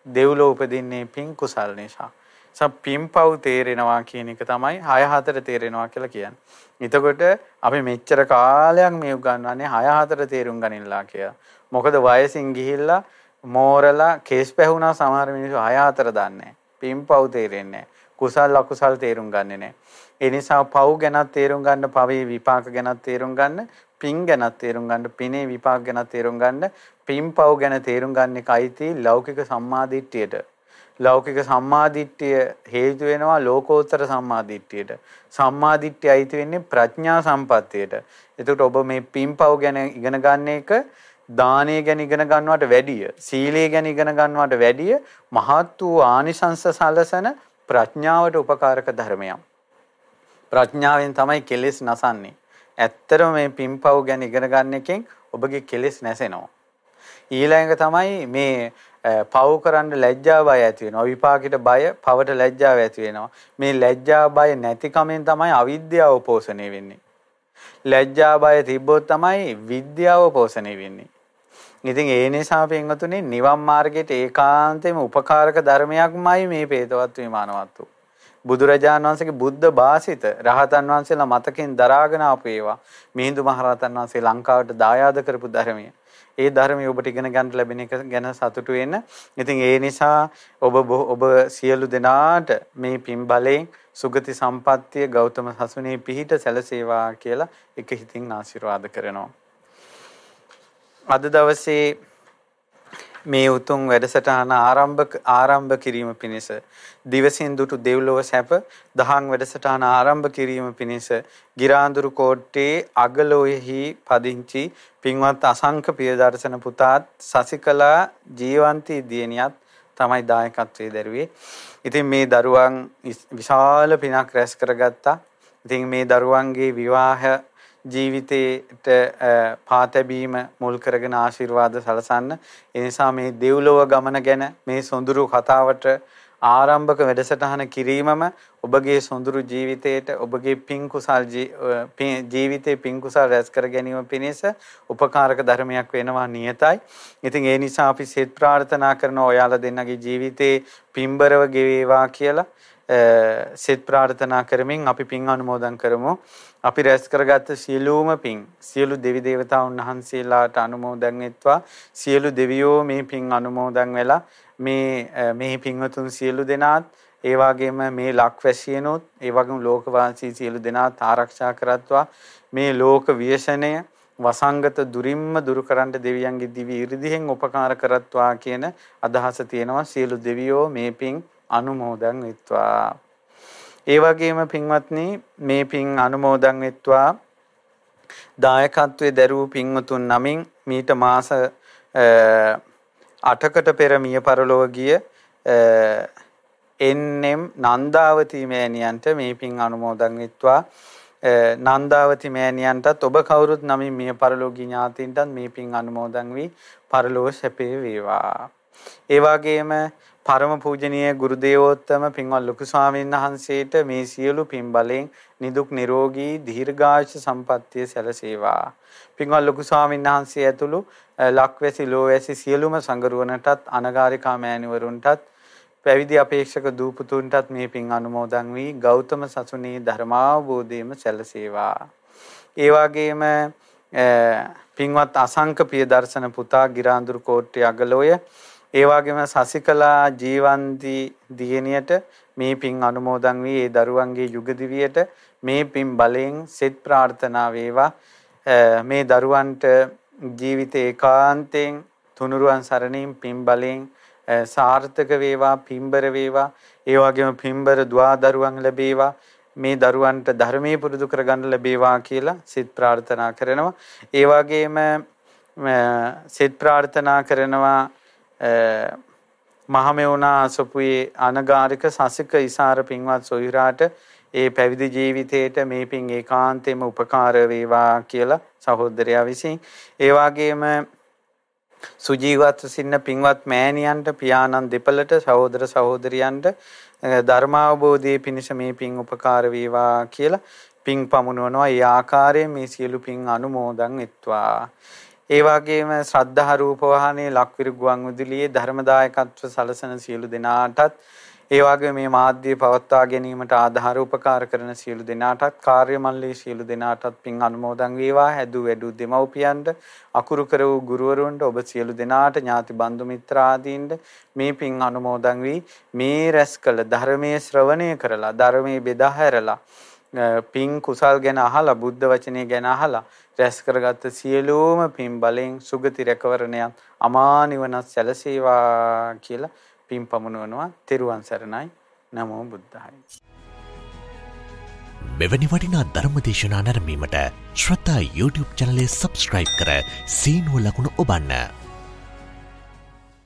දෙව්ලෝ උපදින්නේ පින් කුසල් නිසා. සම් පින්පව් තේරෙනවා කියන එක තමයි 6 4 තේරෙනවා කියලා කියන්නේ. එතකොට අපි මෙච්චර කාලයක් මේ උගන්වන්නේ 6 4 තේරුම් ගනින්නලා කියලා. මොකද වයසින් ගිහිල්ලා මෝරලා කේස් පැහුණා සමහර මිනිස්සු 6 4 දන්නේ පින්පව් තේරෙන්නේ කුසල් අකුසල් තේරුම් ගන්නේ නැහැ. ඒ නිසා පව් ගැනත් තේරුම් ගන්න, පවේ විපාක ගැනත් තේරුම් ගන්න, පින් ගැනත් තේරුම් ගන්න, පිනේ විපාක ගැනත් තේරුම් ගන්න, පින්පව් ගැන තේරුම් ගන්න එකයි ලෞකික සම්මාදිට්ඨියට. ලෞකික සම්මාදිට්ඨිය හේතු වෙනවා ලෝකෝත්තර සම්මාදිට්ඨියට. සම්මාදිට්ඨිය අයිති වෙන්නේ ප්‍රඥා සම්පත්තියට. එතකොට ඔබ මේ පින්පව් ගැන ඉගෙන ගන්න එක දානය ගැන ඉගෙන ගන්නවට වැඩිය, සීලය ගැන ඉගෙන ගන්නවට වැඩිය මහත් වූ ආනිසංස සලසන ප්‍රඥාවට උපකාරක ධර්මයක්. ප්‍රඥාවෙන් තමයි කෙලෙස් නසන්නේ. ඇත්තටම මේ පින්පව් ගැන ඉගෙන ගන්න එකෙන් ඔබගේ කෙලෙස් නැසෙනවා. ඊළඟ තමයි මේ පව් කරන්න ලැජ්ජා බය ඇති වෙනවා. විපාකෙට බය, පවට ලැජ්ජාව ඇති වෙනවා. මේ ලැජ්ජා බය නැතිකමෙන් තමයි අවිද්‍යාව පෝෂණය වෙන්නේ. ලැජ්ජා බය තිබ්බොත් තමයි විද්‍යාව පෝෂණය වෙන්නේ. ඉතින් ඒ නිසා පින්වතුනි නිවන් මාර්ගයට ඒකාන්තයෙන්ම උපකාරක ධර්මයක්මයි මේ පේතවත් විමානවත් වූ. බුදුරජාණන් වහන්සේගේ බුද්ධ භාසිත රහතන් වහන්සේලා මතකෙන් දරාගෙන ආපු ඒවා මිහිඳු මහරහතන් වහන්සේ ලංකාවට දායාද කරපු ධර්මය. ඒ ධර්මය ඔබට ඉගෙන ගන්න ලැබෙන එක ගැන සතුටු වෙන්න. ඉතින් ඒ නිසා ඔබ ඔබ සියලු දෙනාට මේ පින් බලයෙන් සුගති සම්පත්තිය ගෞතම සසුනේ පිහිට සැලසේවා කියලා එක හිතින් ආශිර්වාද කරනවා. අද දවසේ මේ උතුම් වැඩසටහන ආරම්භ ආරම්භ කිරීම පිණිස දිවසින් දුටු දෙව්ලොව සැප දහම් වැඩසටහන ආරම්භ කිරීම පිණිස ගිරාඳුරු කෝට්ටේ අගලොයෙහි පදිංචි පින්වත් අසංක පියදර්ශන පුතාත් සසිකලා ජීවන්ති දියණියත් තමයි දායකත්වයේ දරුවේ. ඉතින් මේ දරුවන් විශාල පිනක් රැස් කරගත්තා. ඉතින් මේ දරුවන්ගේ විවාහ ජීවිතේට පාතැබීම මුල් කරගෙන ආශිර්වාද සලසන්න. ඒ නිසා මේ දෙව්ලොව ගමන ගැන මේ සොඳුරු කතාවට ආරම්භක වැඩසටහන කිරීමම ඔබගේ සොඳුරු ජීවිතයට ඔබගේ පින් කුසල් ජීවිතේ පින් කුසල් රැස් කර ගැනීම පිණිස උපකාරක ධර්මයක් වෙනවා නියතයි. ඉතින් ඒ නිසා අපි සෙත් ප්‍රාර්ථනා කරන ඔයාලා දෙන්නගේ ජීවිතේ පින්බරව ගෙවේවා කියලා සෙත් ප්‍රාර්ථනා කරමින් අපි පින් අනුමෝදන් කරමු. අපි රැස් කරගත්ත සියලුම පින් සියලු දෙවි දේවතාවුන් වහන්සේලාට අනුමෝදන් වෙත්වා. සියලු දෙවියෝ මේ පින් අනුමෝදන් වෙලා මේ මේ පින්වතුන් සියලු දෙනාත් ඒ වගේම මේ ලක්වැසියනොත් ඒ වගේම ලෝකවාසී සියලු දෙනාත් ආරක්ෂා කරත්වා. මේ ලෝක වියසනය වසංගත දුරින්ම දුරු කරන්න දෙවියන්ගේ දිවි 이르දිහෙන් උපකාර කරත්වා කියන අදහස තියෙනවා. සියලු දෙවියෝ මේ පින් අනුමෝදන් වෙත්වා ඒ වගේම පින්වත්නි මේ පින් අනුමෝදන් වෙත්වා දායකත්වයේ දරූ පින්වතුන් නමින් මීට මාස 8කට පෙර මිය පරලොව ගිය එන්.එම්. නන්දාවති මෑණියන්ට මේ පින් අනුමෝදන් වෙත්වා නන්දාවති මෑණියන්ටත් ඔබ කවුරුත් නමින් මිය පරලෝකී ඥාතීන්ටත් මේ පින් අනුමෝදන් වී පරලෝක සැපේ වේවා. ඒ වගේම පරම පූජනීය ගුරු දේවෝත්තම පින්වත් ලොකු ස්වාමීන් වහන්සේට මේ සියලු පින් බලෙන් නිදුක් නිරෝගී දීර්ඝායුෂ සම්පන්නිය සැලසේවා. පින්වත් ලොකු ස්වාමීන් වහන්සේ ඇතුළු ලක්වැසි ලෝවැසි සියලුම සංගරුවනටත් අනගාരികා මෑණිවරුන්ටත් පැවිදි අපේක්ෂක දූපුතුන්ටත් මේ පින් අනුමෝදන් වී ගෞතම සසුනේ ධර්මාවබෝධයම සැලසේවා. ඒ වගේම පින්වත් අසංක පිය දර්ශන පුතා ගිරාඳුරු කෝට්ටේ අගලෝය ඒ වගේම සසිකලා ජීවන්ති දියණියට මේ පින් අනුමෝදන් වී ඒ දරුවන්ගේ යුග දිවියට මේ පින් බලයෙන් සෙත් ප්‍රාර්ථනා වේවා. මේ දරුවන්ට ජීවිත ඒකාන්තයෙන් තුනුරුවන් සරණින් පින් බලයෙන් සාර්ථක වේවා පින්බර වේවා. ඒ වගේම පින්බර දුවා දරුවන් ලැබේවා. මේ දරුවන්ට ධර්මයේ පුරුදු කරගන්න ලැබේවා කියලා සිත ප්‍රාර්ථනා කරනවා. ඒ වගේම සිත ප්‍රාර්ථනා කරනවා මහමෙවුනා අසපුයේ අනගාരിക සසික ඉසාර පින්වත් සොහිරාට ඒ පැවිදි ජීවිතේට මේ පින් ඒකාන්තයෙන්ම උපකාර වේවා කියලා සහෝදරයා විසින් ඒ වගේම සුජීවත්ව සින්න පින්වත් මෑණියන්ට පියාණන් දෙපළට සහෝදර සහෝදරියන්ට ධර්මාවබෝධයේ පිණිස මේ පින් උපකාර වේවා කියලා පින් පමුණවනවා. ඒ ආකාරයෙන් මේ සියලු පින් අනුමෝදන් වෙත්වා. ඒ වගේම ශ්‍රද්ධා රූප වාහනේ ලක්විරු ගුවන් විදුලියේ ධර්මදායකත්ව සලසන සියලු දෙනාටත් ඒ වගේම මේ මාධ්‍ය පවත්වා ගැනීමට ආධාර උපකාර කරන සියලු දෙනාටත් කාර්ය මණ්ඩලයේ සියලු දෙනාටත් පින් අනුමෝදන් වේවා. හැදු වැඩු දෙමව්පියන්ට අකුරු කර වූ ගුරුවරුන්ට ඔබ සියලු දෙනාට ඥාති බන්දු මිත්‍ර ආදීන්ට මේ පින් අනුමෝදන් වී මේ රැස් කළ ධර්මයේ ශ්‍රවණය කරලා ධර්මයේ බෙදා හැරලා පින් කුසල් ගැන අහලා බුද්ධ වචනේ ගැන අහලා රැස් කරගත්ත සියලුම පින් බලෙන් සුගති රැකවරණයක් අමා නිවනත් සැලසේවා කියලා පින් පමුණවනවා. තෙරුවන් සරණයි. නමෝ බුද්ධාය. මෙවැනි වටිනා ධර්මදේශනා නැරමීමට ශ්‍රතා YouTube චනලේ සබස්ක්‍රයිබ් කර සීනුව ලකුණු ඔබන්න.